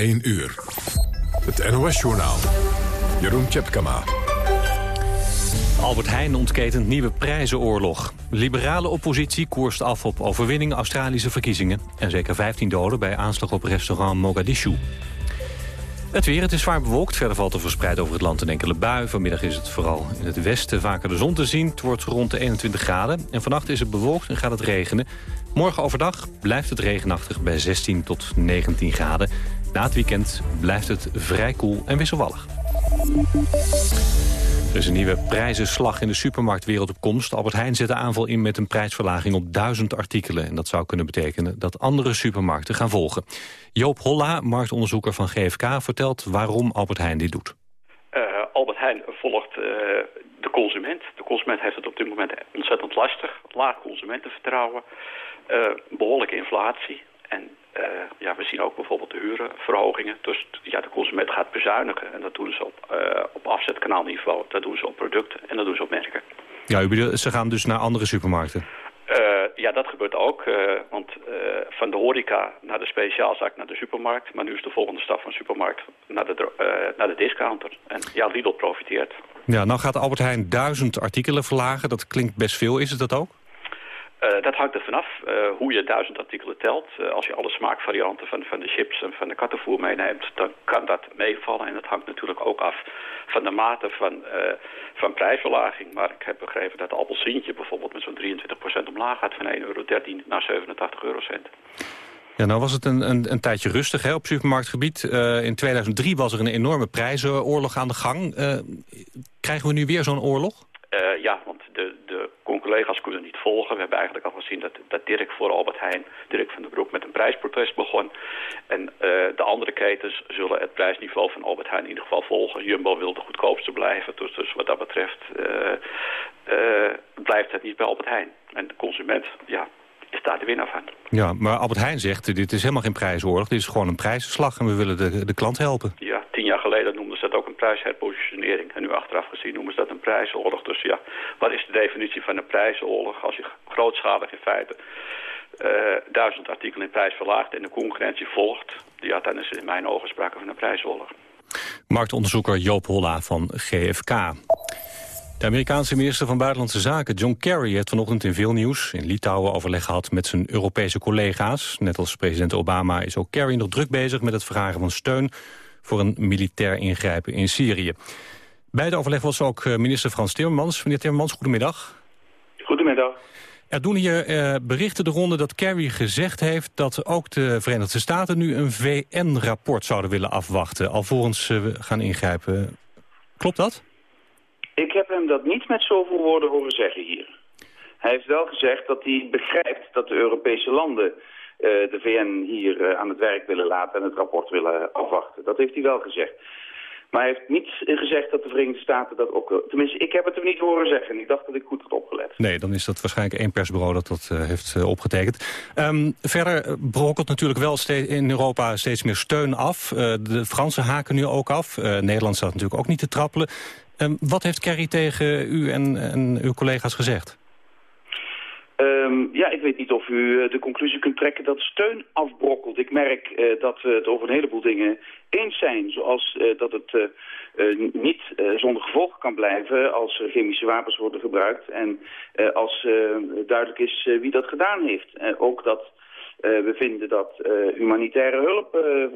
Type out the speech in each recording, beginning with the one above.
1 uur. Het NOS-journaal. Jeroen Tjepkama. Albert Heijn ontketent nieuwe prijzenoorlog. Liberale oppositie koerst af op overwinning Australische verkiezingen. En zeker 15 doden bij aanslag op restaurant Mogadishu. Het weer, het is zwaar bewolkt. Verder valt er verspreid over het land een enkele bui. Vanmiddag is het vooral in het westen vaker de zon te zien. Het wordt rond de 21 graden. En vannacht is het bewolkt en gaat het regenen. Morgen overdag blijft het regenachtig bij 16 tot 19 graden. Na het weekend blijft het vrij koel en wisselvallig. Er is een nieuwe prijzenslag in de supermarktwereld op komst. Albert Heijn zet de aanval in met een prijsverlaging op duizend artikelen. En dat zou kunnen betekenen dat andere supermarkten gaan volgen. Joop Holla, marktonderzoeker van GFK, vertelt waarom Albert Heijn dit doet. Uh, Albert Heijn volgt uh, de consument. De consument heeft het op dit moment ontzettend lastig. Laag consumentenvertrouwen, uh, behoorlijke inflatie. En uh, ja, we zien ook bijvoorbeeld de hurenverhogingen. Dus ja, de consument gaat bezuinigen. En dat doen ze op, uh, op afzetkanaalniveau. Dat doen ze op producten en dat doen ze op merken. Ja, u bedoelt, ze gaan dus naar andere supermarkten? Uh, ja, dat gebeurt ook. want van de horeca naar de speciaalzaak naar de supermarkt. Maar nu is de volgende stap van de supermarkt naar de, naar de discounter. En ja, Lidl profiteert. Ja, nou gaat Albert Heijn duizend artikelen verlagen. Dat klinkt best veel. Is het dat ook? Uh, dat hangt er vanaf uh, hoe je duizend artikelen telt. Uh, als je alle smaakvarianten van, van de chips en van de kattenvoer meeneemt, dan kan dat meevallen. En dat hangt natuurlijk ook af van de mate van, van prijsverlaging. Maar ik heb begrepen dat de appelsientje bijvoorbeeld met zo'n 23% omlaag gaat van 1,13 euro naar 87 eurocent. Ja, nou was het een, een, een tijdje rustig hè, op supermarktgebied. in 2003 was er een enorme prijzenoorlog aan de gang. krijgen we nu weer zo'n oorlog? ja, want de, de collega's kunnen niet volgen. We hebben eigenlijk al gezien dat, dat Dirk voor Albert Heijn, Dirk van den Broek, met een prijsprotest begon. En uh, de andere ketens zullen het prijsniveau van Albert Heijn in ieder geval volgen. Jumbo wil de goedkoopste blijven, dus, dus wat dat betreft uh, uh, blijft het niet bij Albert Heijn. En de consument, ja, is daar de winnaar van. Ja, maar Albert Heijn zegt, dit is helemaal geen prijsoorlog, dit is gewoon een prijzenslag en we willen de, de klant helpen. Ja, tien jaar geleden noemden ze dat ook een prijsherpositionering. En nu achteraf gezien noemen ze dat een prijsoorlog. Dus ja, wat is de definitie van een prijsoorlog? Als je grootschalig in feite uh, duizend artikelen in prijs verlaagt en de concurrentie volgt... ja, dan is in mijn ogen sprake van een prijsoorlog. Marktonderzoeker Joop Holla van GFK. De Amerikaanse minister van Buitenlandse Zaken, John Kerry... heeft vanochtend in veel nieuws in Litouwen overleg gehad met zijn Europese collega's. Net als president Obama is ook Kerry nog druk bezig met het vragen van steun... voor een militair ingrijpen in Syrië. Bij het overleg was ook eh, minister Frans Timmermans. Meneer Timmermans, goedemiddag. Goedemiddag. Er doen hier eh, berichten de ronde dat Kerry gezegd heeft... dat ook de Verenigde Staten nu een VN-rapport zouden willen afwachten... alvorens ze gaan ingrijpen. Klopt dat? Ik heb hem dat niet met zoveel woorden horen zeggen hier. Hij heeft wel gezegd dat hij begrijpt dat de Europese landen uh, de VN hier uh, aan het werk willen laten en het rapport willen afwachten. Dat heeft hij wel gezegd. Maar hij heeft niet gezegd dat de Verenigde Staten dat ook... Tenminste, ik heb het hem niet horen zeggen. Ik dacht dat ik goed had opgelet. Nee, dan is dat waarschijnlijk één persbureau dat dat uh, heeft opgetekend. Um, verder brokkelt natuurlijk wel in Europa steeds meer steun af. De Fransen haken nu ook af. Nederland staat natuurlijk ook niet te trappelen. Um, wat heeft Kerry tegen u en, en uw collega's gezegd? Um, ja, ik weet niet of u de conclusie kunt trekken dat steun afbrokkelt. Ik merk uh, dat we het over een heleboel dingen eens zijn. Zoals dat het niet zonder gevolgen kan blijven als chemische wapens worden gebruikt. En als duidelijk is wie dat gedaan heeft. ook dat we vinden dat humanitaire hulp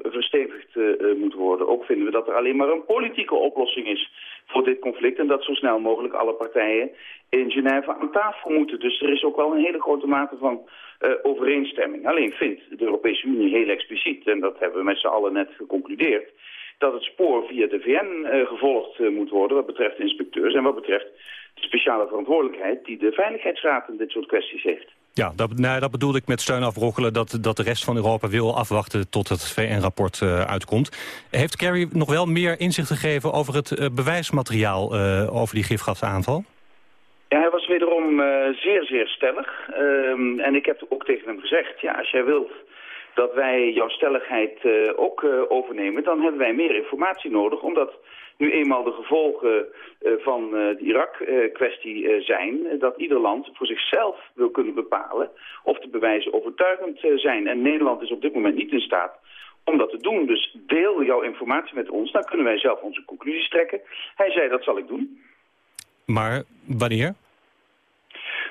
verstevigd moet worden. Ook vinden we dat er alleen maar een politieke oplossing is voor dit conflict. En dat zo snel mogelijk alle partijen in Genève aan tafel moeten. Dus er is ook wel een hele grote mate van uh, overeenstemming. Alleen vindt de Europese Unie heel expliciet, en dat hebben we met z'n allen net geconcludeerd, dat het spoor via de VN uh, gevolgd uh, moet worden wat betreft inspecteurs en wat betreft speciale verantwoordelijkheid die de Veiligheidsraad in dit soort kwesties heeft. Ja, dat, nou, dat bedoelde ik met steun afbrokkelen... Dat, dat de rest van Europa wil afwachten tot het VN-rapport uh, uitkomt. Heeft Kerry nog wel meer inzicht gegeven over het uh, bewijsmateriaal... Uh, over die gifgasaanval? Ja, hij was wederom zeer, zeer stellig. Um, en ik heb ook tegen hem gezegd... ja, als jij wilt dat wij jouw stelligheid ook overnemen... dan hebben wij meer informatie nodig, omdat nu eenmaal de gevolgen uh, van de Irak-kwestie zijn... dat ieder land voor zichzelf wil kunnen bepalen of de bewijzen overtuigend zijn. En Nederland is op dit moment niet in staat om dat te doen. Dus deel jouw informatie met ons, dan kunnen wij zelf onze conclusies trekken. Hij zei, dat zal ik doen. Maar wanneer?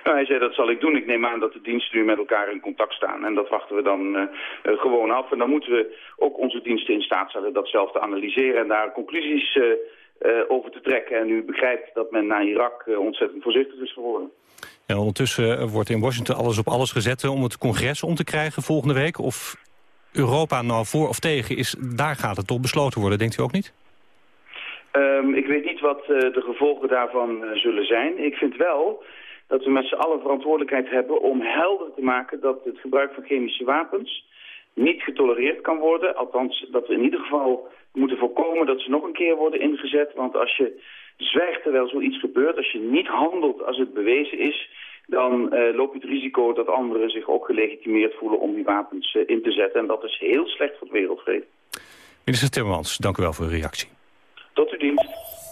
Nou, hij zei, dat zal ik doen. Ik neem aan dat de diensten nu met elkaar in contact staan. En dat wachten we dan uh, gewoon af. En dan moeten we ook onze diensten in staat stellen dat zelf te analyseren... en daar conclusies uh, uh, over te trekken. En u begrijpt dat men na Irak ontzettend voorzichtig is geworden. En ondertussen wordt in Washington alles op alles gezet om het congres om te krijgen volgende week. Of Europa nou voor of tegen is, daar gaat het toch besloten worden, denkt u ook niet? Um, ik weet niet wat de gevolgen daarvan zullen zijn. Ik vind wel dat we met z'n allen verantwoordelijkheid hebben om helder te maken dat het gebruik van chemische wapens niet getolereerd kan worden. Althans, dat we in ieder geval moeten voorkomen dat ze nog een keer worden ingezet. Want als je zwijgt terwijl zoiets gebeurt, als je niet handelt als het bewezen is dan uh, loop je het risico dat anderen zich ook gelegitimeerd voelen om die wapens uh, in te zetten. En dat is heel slecht voor de wereldvrede. Minister Timmermans, dank u wel voor uw reactie. Tot uw dienst.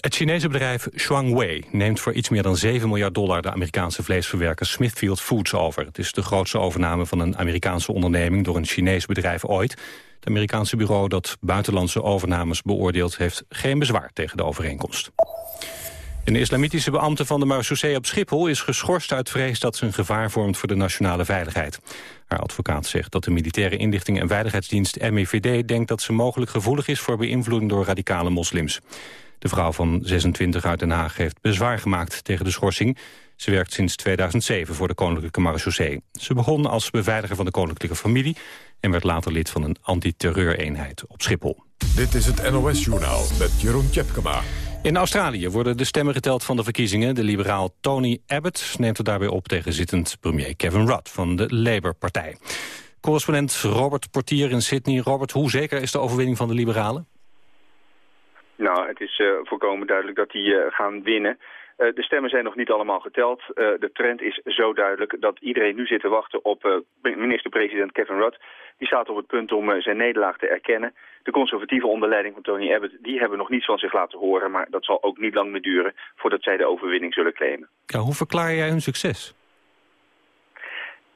Het Chinese bedrijf Shuangwei neemt voor iets meer dan 7 miljard dollar... de Amerikaanse vleesverwerker Smithfield Foods over. Het is de grootste overname van een Amerikaanse onderneming... door een Chinees bedrijf ooit. Het Amerikaanse bureau dat buitenlandse overnames beoordeelt... heeft geen bezwaar tegen de overeenkomst. Een islamitische beambte van de marechaussee op Schiphol is geschorst uit vrees dat ze een gevaar vormt voor de nationale veiligheid. Haar advocaat zegt dat de militaire inlichting en veiligheidsdienst MIVD denkt dat ze mogelijk gevoelig is voor beïnvloeding door radicale moslims. De vrouw van 26 uit Den Haag heeft bezwaar gemaakt tegen de schorsing. Ze werkt sinds 2007 voor de Koninklijke Marechaussee. Ze begon als beveiliger van de koninklijke familie... en werd later lid van een antiterreureenheid op Schiphol. Dit is het NOS-journaal met Jeroen Tjepkema. In Australië worden de stemmen geteld van de verkiezingen. De liberaal Tony Abbott neemt het daarbij op tegen zittend premier Kevin Rudd van de Labour-partij. Correspondent Robert Portier in Sydney. Robert, hoe zeker is de overwinning van de liberalen? Nou, het is uh, volkomen duidelijk dat die uh, gaan winnen. Uh, de stemmen zijn nog niet allemaal geteld. de trend is zo duidelijk dat iedereen nu zit te wachten op minister-president Kevin Rudd. Die staat op het punt om zijn nederlaag te erkennen. De conservatieven onder leiding van Tony Abbott... die hebben nog niets van zich laten horen... maar dat zal ook niet lang meer duren voordat zij de overwinning zullen claimen. Ja, hoe verklaar jij hun succes?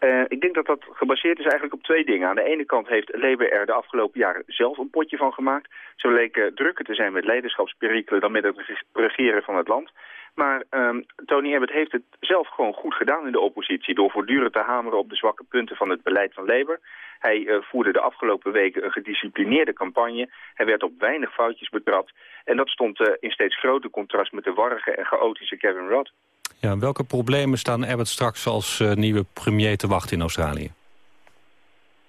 Uh, ik denk dat dat gebaseerd is eigenlijk op twee dingen. Aan de ene kant heeft Labour er de afgelopen jaren zelf een potje van gemaakt. Ze leken drukker te zijn met leiderschapsperikelen dan met het regeren van het land. Maar um, Tony Abbott heeft het zelf gewoon goed gedaan in de oppositie... door voortdurend te hameren op de zwakke punten van het beleid van Labour. Hij uh, voerde de afgelopen weken een gedisciplineerde campagne. Hij werd op weinig foutjes betrapt. En dat stond uh, in steeds groter contrast met de warrige en chaotische Kevin Rudd. Ja, welke problemen staan Abbott straks als uh, nieuwe premier te wachten in Australië?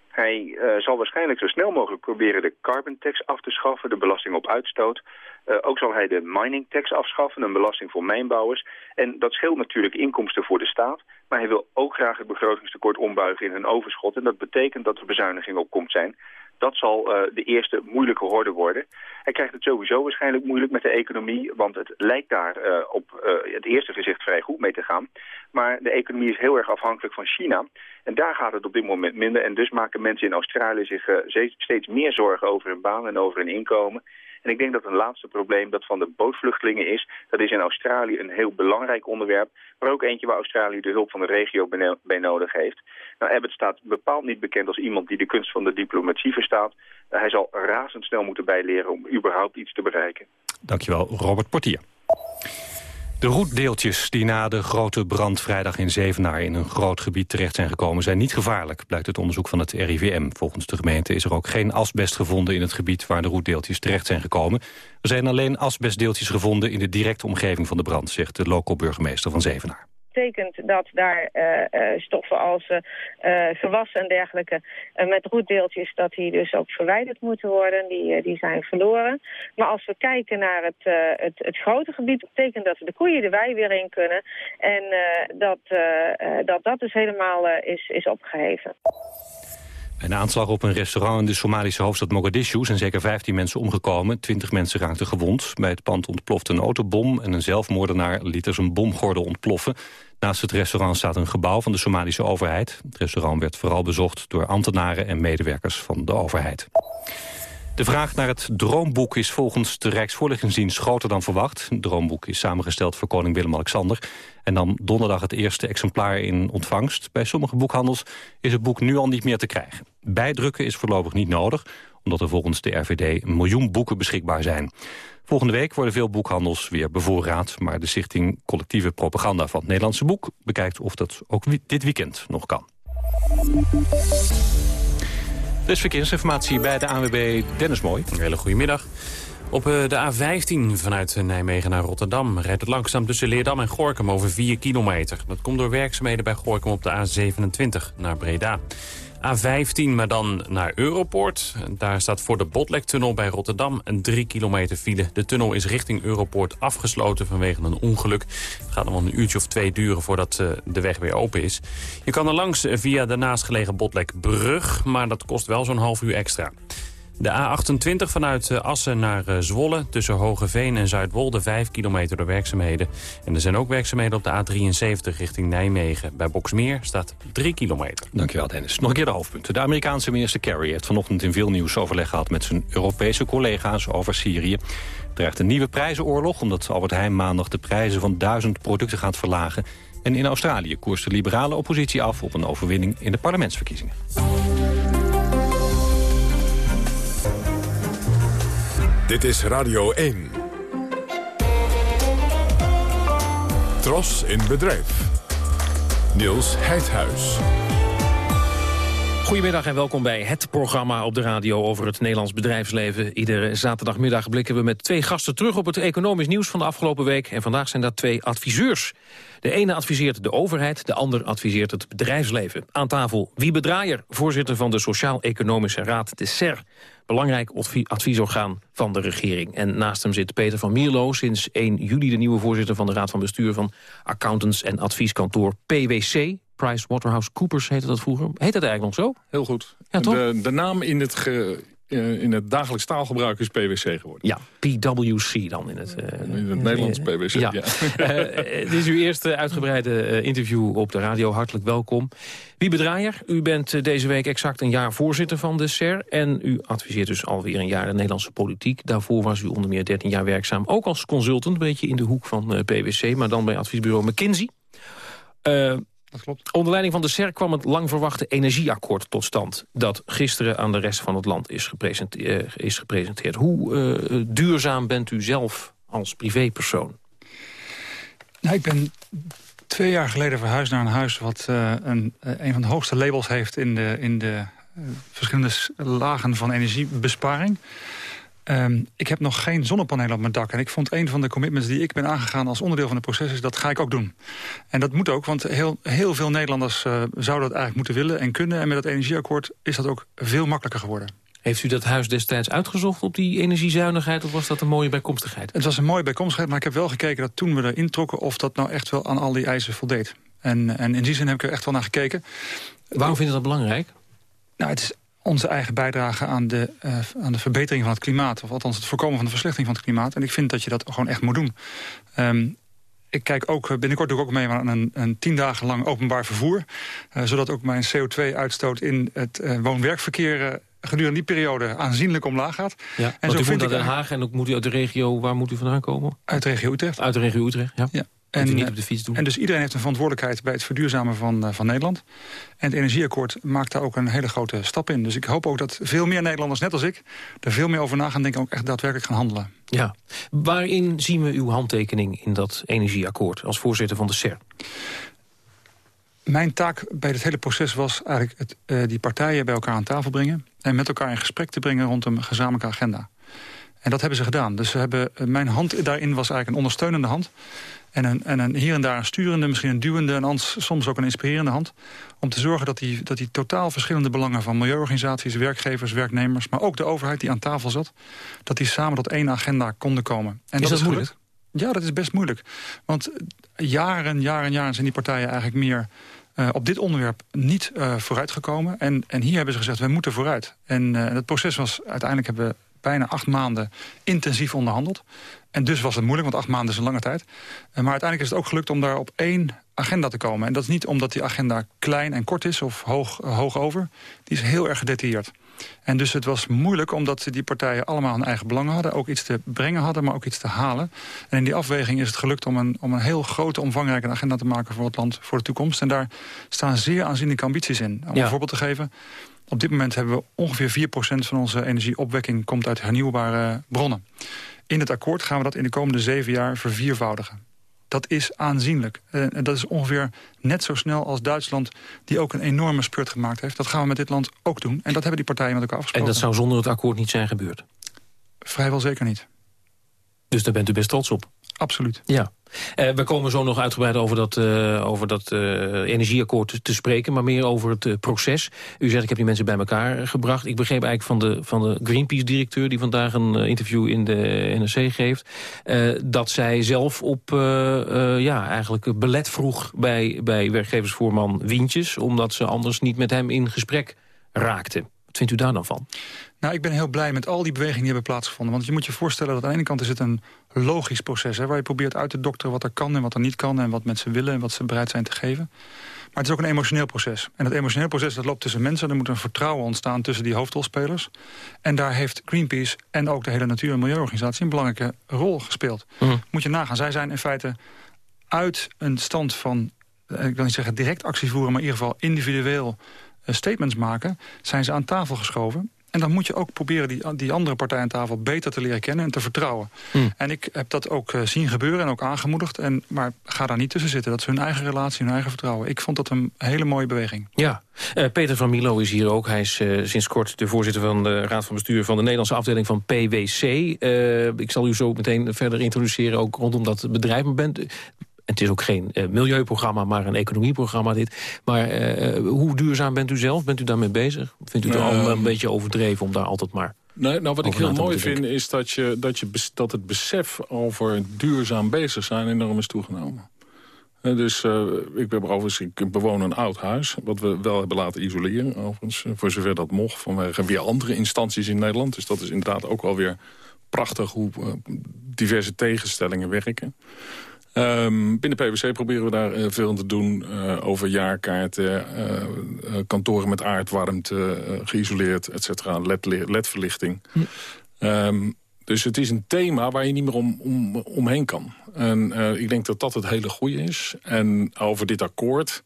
Hij uh, zal waarschijnlijk zo snel mogelijk proberen de carbon tax af te schaffen, de belasting op uitstoot. Uh, ook zal hij de mining tax afschaffen, een belasting voor mijnbouwers. En dat scheelt natuurlijk inkomsten voor de staat. Maar hij wil ook graag het begrotingstekort ombuigen in een overschot. En dat betekent dat er bezuiniging op komt zijn. Dat zal uh, de eerste moeilijke horde worden. Hij krijgt het sowieso waarschijnlijk moeilijk met de economie, want het lijkt daar uh, op uh, het eerste gezicht vrij goed mee te gaan. Maar de economie is heel erg afhankelijk van China. En daar gaat het op dit moment minder. En dus maken mensen in Australië zich steeds meer zorgen over hun baan en over hun inkomen. En ik denk dat een laatste probleem dat van de bootvluchtelingen is. Dat is in Australië een heel belangrijk onderwerp. Maar ook eentje waar Australië de hulp van de regio bij nodig heeft. Nou, Abbott staat bepaald niet bekend als iemand die de kunst van de diplomatie verstaat. Uh, hij zal razendsnel moeten bijleren om überhaupt iets te bereiken. Dankjewel, Robert Portier. De roetdeeltjes die na de grote brand vrijdag in Zevenaar in een groot gebied terecht zijn gekomen zijn niet gevaarlijk, blijkt het onderzoek van het RIVM. Volgens de gemeente is er ook geen asbest gevonden in het gebied waar de roetdeeltjes terecht zijn gekomen. Er zijn alleen asbestdeeltjes gevonden in de directe omgeving van de brand, zegt de lokale burgemeester van Zevenaar betekent dat daar uh, stoffen als uh, gewassen en dergelijke met roetdeeltjes, dat die dus ook verwijderd moeten worden. Die, die zijn verloren. Maar als we kijken naar het, het, het, grote gebied, betekent dat de koeien de wei weer in kunnen. En dat, dat dat dus helemaal is, is opgeheven. Een aanslag op een restaurant in de Somalische hoofdstad Mogadishu zijn zeker 15 mensen omgekomen. 20 mensen raakten gewond. Bij het pand ontplofte een autobom en een zelfmoordenaar liet er zijn bomgordel ontploffen. Naast het restaurant staat een gebouw van de Somalische overheid. Het restaurant werd vooral bezocht door ambtenaren en medewerkers van de overheid. De vraag naar het Droomboek is volgens de Rijksvoorlichtingsdienst groter dan verwacht. Het Droomboek is samengesteld voor koning Willem-Alexander. En dan donderdag het eerste exemplaar in ontvangst. Bij sommige boekhandels is het boek nu al niet meer te krijgen. Bijdrukken is voorlopig niet nodig, omdat er volgens de RVD een miljoen boeken beschikbaar zijn. Volgende week worden veel boekhandels weer bevoorraad... maar de Stichting Collectieve Propaganda van het Nederlandse Boek... bekijkt of dat ook dit weekend nog kan. Dus verkeersinformatie bij de ANWB Dennis Mooi. Een hele goede middag. Op eh, de A15 vanuit Nijmegen naar Rotterdam rijdt het langzaam tussen Leerdam en Gorkum over 4 kilometer. Dat komt door werkzaamheden bij Gorkum op de A27 naar Breda. A15, maar dan naar Europoort. Daar staat voor de Botlektunnel bij Rotterdam een 3 kilometer file. De tunnel is richting Europoort afgesloten vanwege een ongeluk. Het gaat nog wel een uurtje of twee duren voordat uh, de weg weer open is. Je kan er langs via de naastgelegen Botlekbrug, maar dat kost wel zo'n half uur extra. De A28 vanuit eh, Assen naar eh, Zwolle tussen Hogeveen en Zuidwolde 5 kilometer door werkzaamheden. En er zijn ook werkzaamheden op de A73 richting Nijmegen. Bij Boksmeer staat 3 kilometer. Dankjewel Dennis. Nog een keer de hoofdpunten. De Amerikaanse minister Kerry heeft vanochtend in veel nieuws overleg gehad met zijn Europese collega's over Syrië. Dreigt een nieuwe prijzenoorlog omdat Albert Heijn maandag de prijzen van duizend producten gaat verlagen. En in Australië koerst de liberale oppositie af op een overwinning in de parlementsverkiezingen. Dit is Radio 1. Tros in bedrijf. Niels Heidhuis. Goedemiddag en welkom bij het programma op de radio over het Nederlands bedrijfsleven. Iedere zaterdagmiddag blikken we met twee gasten terug op het economisch nieuws van de afgelopen week. En vandaag zijn dat twee adviseurs. De ene adviseert de overheid, de ander adviseert het bedrijfsleven. Aan tafel Wiebe Draaier, voorzitter van de Sociaal-Economische Raad, de SER belangrijk adviesorgaan van de regering. En naast hem zit Peter van Mierlo, sinds 1 juli de nieuwe voorzitter van de Raad van Bestuur van Accountants en Advieskantoor PwC. PricewaterhouseCoopers heette dat vroeger. Heet dat eigenlijk nog zo? Heel goed. Ja, toch? De, de naam in het ge, uh, in het dagelijks taalgebruik is PwC geworden. Ja, PwC dan in het... Uh, in het Nederlands PwC, ja. ja. dit is uw eerste uitgebreide interview op de radio. Hartelijk welkom. Wie Draaier, u bent deze week exact een jaar voorzitter van de SER... en u adviseert dus alweer een jaar de Nederlandse politiek. Daarvoor was u onder meer 13 jaar werkzaam, ook als consultant... een beetje in de hoek van PwC, maar dan bij adviesbureau McKinsey dat klopt. Onder leiding van de SER kwam het lang verwachte energieakkoord tot stand... dat gisteren aan de rest van het land is gepresenteerd. Is gepresenteerd. Hoe uh, duurzaam bent u zelf als privépersoon? Nou, ik ben twee jaar geleden verhuisd naar een huis... wat uh, een, een van de hoogste labels heeft in de, in de verschillende lagen van energiebesparing. Um, ik heb nog geen zonnepanelen op mijn dak. En ik vond een van de commitments die ik ben aangegaan als onderdeel van het proces... is dat ga ik ook doen. En dat moet ook, want heel, heel veel Nederlanders uh, zouden dat eigenlijk moeten willen en kunnen. En met het energieakkoord is dat ook veel makkelijker geworden. Heeft u dat huis destijds uitgezocht op die energiezuinigheid... of was dat een mooie bijkomstigheid? Het was een mooie bijkomstigheid, maar ik heb wel gekeken dat toen we erin trokken... of dat nou echt wel aan al die eisen voldeed. En, en in die zin heb ik er echt wel naar gekeken. Waarom vind je dat belangrijk? Nou, het is onze eigen bijdrage aan de, uh, aan de verbetering van het klimaat. Of althans het voorkomen van de verslechtering van het klimaat. En ik vind dat je dat gewoon echt moet doen. Um, ik kijk ook, eh, binnenkort doe ik ook mee aan een, een tien dagen lang openbaar vervoer. Uh, zodat ook mijn CO2-uitstoot in het uh, woon-werkverkeer gedurende die periode aanzienlijk omlaag gaat. Ja, en zo u vind ik Den Haag en ook moet u uit de regio, waar moet u vandaan komen? Uit de regio Utrecht. Uit de regio Utrecht, ja. ja. En, niet op de fiets doen. en dus iedereen heeft een verantwoordelijkheid bij het verduurzamen van, uh, van Nederland. En het energieakkoord maakt daar ook een hele grote stap in. Dus ik hoop ook dat veel meer Nederlanders, net als ik... er veel meer over na gaan denken en ook echt daadwerkelijk gaan handelen. Ja. Waarin zien we uw handtekening in dat energieakkoord... als voorzitter van de SER? Mijn taak bij dit hele proces was eigenlijk het, uh, die partijen bij elkaar aan tafel brengen... en met elkaar in gesprek te brengen rond een gezamenlijke agenda. En dat hebben ze gedaan. Dus ze hebben, mijn hand daarin was eigenlijk een ondersteunende hand... En, een, en een, hier en daar een sturende, misschien een duwende... en anders, soms ook een inspirerende hand. Om te zorgen dat die, dat die totaal verschillende belangen van milieuorganisaties... werkgevers, werknemers, maar ook de overheid die aan tafel zat... dat die samen tot één agenda konden komen. En is dat, is moeilijk? Ja, dat is best moeilijk. Want jaren, jaren, jaren zijn die partijen eigenlijk meer... Uh, op dit onderwerp niet uh, vooruitgekomen. En, en hier hebben ze gezegd, we moeten vooruit. En uh, het proces was, uiteindelijk hebben we bijna acht maanden intensief onderhandeld. En dus was het moeilijk, want acht maanden is een lange tijd. maar uiteindelijk is het ook gelukt om daar op één agenda te komen. En dat is niet omdat die agenda klein en kort is of hoog, hoog over. Die is heel erg gedetailleerd. En dus het was moeilijk omdat die partijen allemaal een eigen belang hadden. Ook iets te brengen hadden, maar ook iets te halen. En in die afweging is het gelukt om een, om een heel grote, omvangrijke agenda te maken voor het land voor de toekomst. En daar staan zeer aanzienlijke ambities in. Om een voorbeeld te geven. Op dit moment hebben we ongeveer 4% van onze energieopwekking komt uit hernieuwbare bronnen. In het akkoord gaan we dat in de komende zeven jaar verviervoudigen. Dat is aanzienlijk. En dat is ongeveer net zo snel als Duitsland... die ook een enorme spurt gemaakt heeft. Dat gaan we met dit land ook doen. En dat hebben die partijen met elkaar afgesproken. En dat zou zonder het akkoord niet zijn gebeurd? Vrijwel zeker niet. Dus daar bent u best trots op? Absoluut. Ja. Uh, we komen zo nog uitgebreid over dat, uh, over dat uh, energieakkoord te, spreken... maar meer over het proces. U zegt, ik heb die mensen bij elkaar gebracht. Ik begreep eigenlijk van de, van de Greenpeace-directeur... die vandaag een interview in de NRC geeft... dat zij zelf op ja, eigenlijk belet vroeg bij, bij werkgeversvoorman Wientjes... omdat ze anders niet met hem in gesprek raakten. Wat vindt u daar dan van? Nou, ik ben heel blij met al die bewegingen die hebben plaatsgevonden. Want je moet je voorstellen dat aan de ene kant is het een logisch proces... Hè, waar je probeert uit te dokteren wat er kan en wat er niet kan... en wat mensen willen en wat ze bereid zijn te geven. Maar het is ook een emotioneel proces. En dat emotioneel proces dat loopt tussen mensen. Er moet een vertrouwen ontstaan tussen die hoofdrolspelers. En daar heeft Greenpeace en ook de hele natuur- en milieuorganisatie... een belangrijke rol gespeeld. Mhm. Moet je nagaan, zij zijn in feite uit een stand van... Eh, ik wil niet zeggen direct actie voeren... maar in ieder geval individueel eh, statements maken... zijn ze aan tafel geschoven en dan moet je ook proberen die, die andere partij aan tafel beter te leren kennen en te vertrouwen. Hmm. En ik heb dat ook uh, zien gebeuren en ook aangemoedigd. En, maar ga daar niet tussen zitten. Dat is hun eigen relatie, hun eigen vertrouwen. Ik vond dat een hele mooie beweging. Ja, uh, Peter van Milo is hier ook. Hij is uh, sinds kort de voorzitter van de Raad van Bestuur... van de Nederlandse afdeling van PwC. ik zal u zo meteen verder introduceren, ook rondom dat bedrijf. Maar bent, het is ook geen uh, milieuprogramma, maar een economieprogramma dit. Maar uh, hoe duurzaam bent u zelf? Bent u daarmee bezig? Vindt u het al een beetje overdreven om daar altijd maar... Nee, nou, wat ik heel mooi vind is dat, je, dat, je, dat het besef over duurzaam bezig zijn enorm is toegenomen. Dus uh, ik, ben overigens, ik bewoon een oud huis, wat we wel hebben laten isoleren. Overigens, voor zover dat mocht, vanwege weer andere instanties in Nederland. Dus dat is inderdaad ook wel weer prachtig hoe uh, diverse tegenstellingen werken. Um, binnen PwC proberen we daar uh, veel aan te doen. Uh, over jaarkaarten, uh, kantoren met aardwarmte, geïsoleerd, et cetera. LED-verlichting. Hm. Um, dus het is een thema waar je niet meer om, om, omheen kan. En ik denk dat dat het hele goede is. En over dit akkoord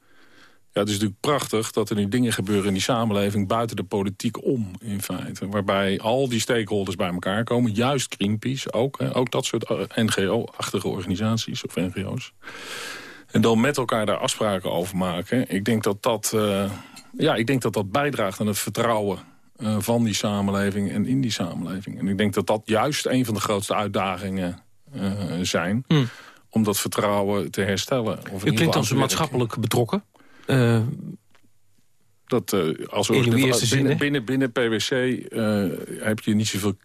ja, het is natuurlijk prachtig dat er nu dingen gebeuren in die samenleving... buiten de politiek om, in feite. Waarbij al die stakeholders bij elkaar komen. Juist Greenpeace ook. Hè, ook dat soort eh, NGO-achtige organisaties of NGO's. En dan met elkaar daar afspraken over maken. Ik denk dat dat, uh, ja, ik denk dat, dat bijdraagt aan het vertrouwen... Uh, van die samenleving en in die samenleving. En ik denk dat dat juist een van de grootste uitdagingen zijn... Hmm. om dat vertrouwen te herstellen. Of U klinkt als maatschappelijk betrokken. Uh, dat, uh, als we binnen, binnen, binnen, PwC uh, heb je niet zoveel...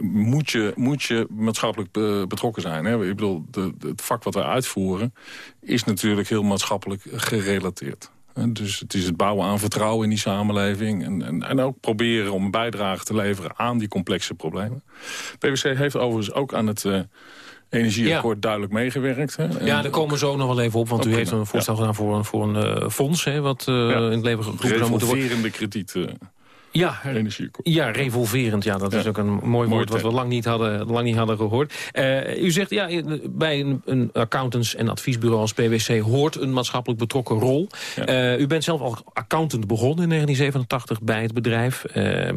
moet, je, moet je maatschappelijk betrokken zijn. Hè? Ik bedoel, de, het vak wat wij uitvoeren... is natuurlijk heel maatschappelijk gerelateerd. Dus het is het bouwen aan vertrouwen in die samenleving. En, en, en, ook proberen om een bijdrage te leveren aan die complexe problemen. PwC heeft overigens ook aan het energieakkoord duidelijk meegewerkt. Hè? ja, daar komen we zo nog wel even op. Want u heeft een voorstel gedaan voor, voor een uh, fonds... Hè, wat uh, in het leven geroepen zou moeten worden. krediet. Uh, ja, ja, revolverend. Ja, dat is ook een mooi woord wat we lang niet hadden, lang niet hadden gehoord. Uh, u zegt, ja, bij een, een, accountants- en adviesbureau als PwC... hoort een maatschappelijk betrokken rol. U bent zelf al accountant begonnen in 1987 bij het bedrijf.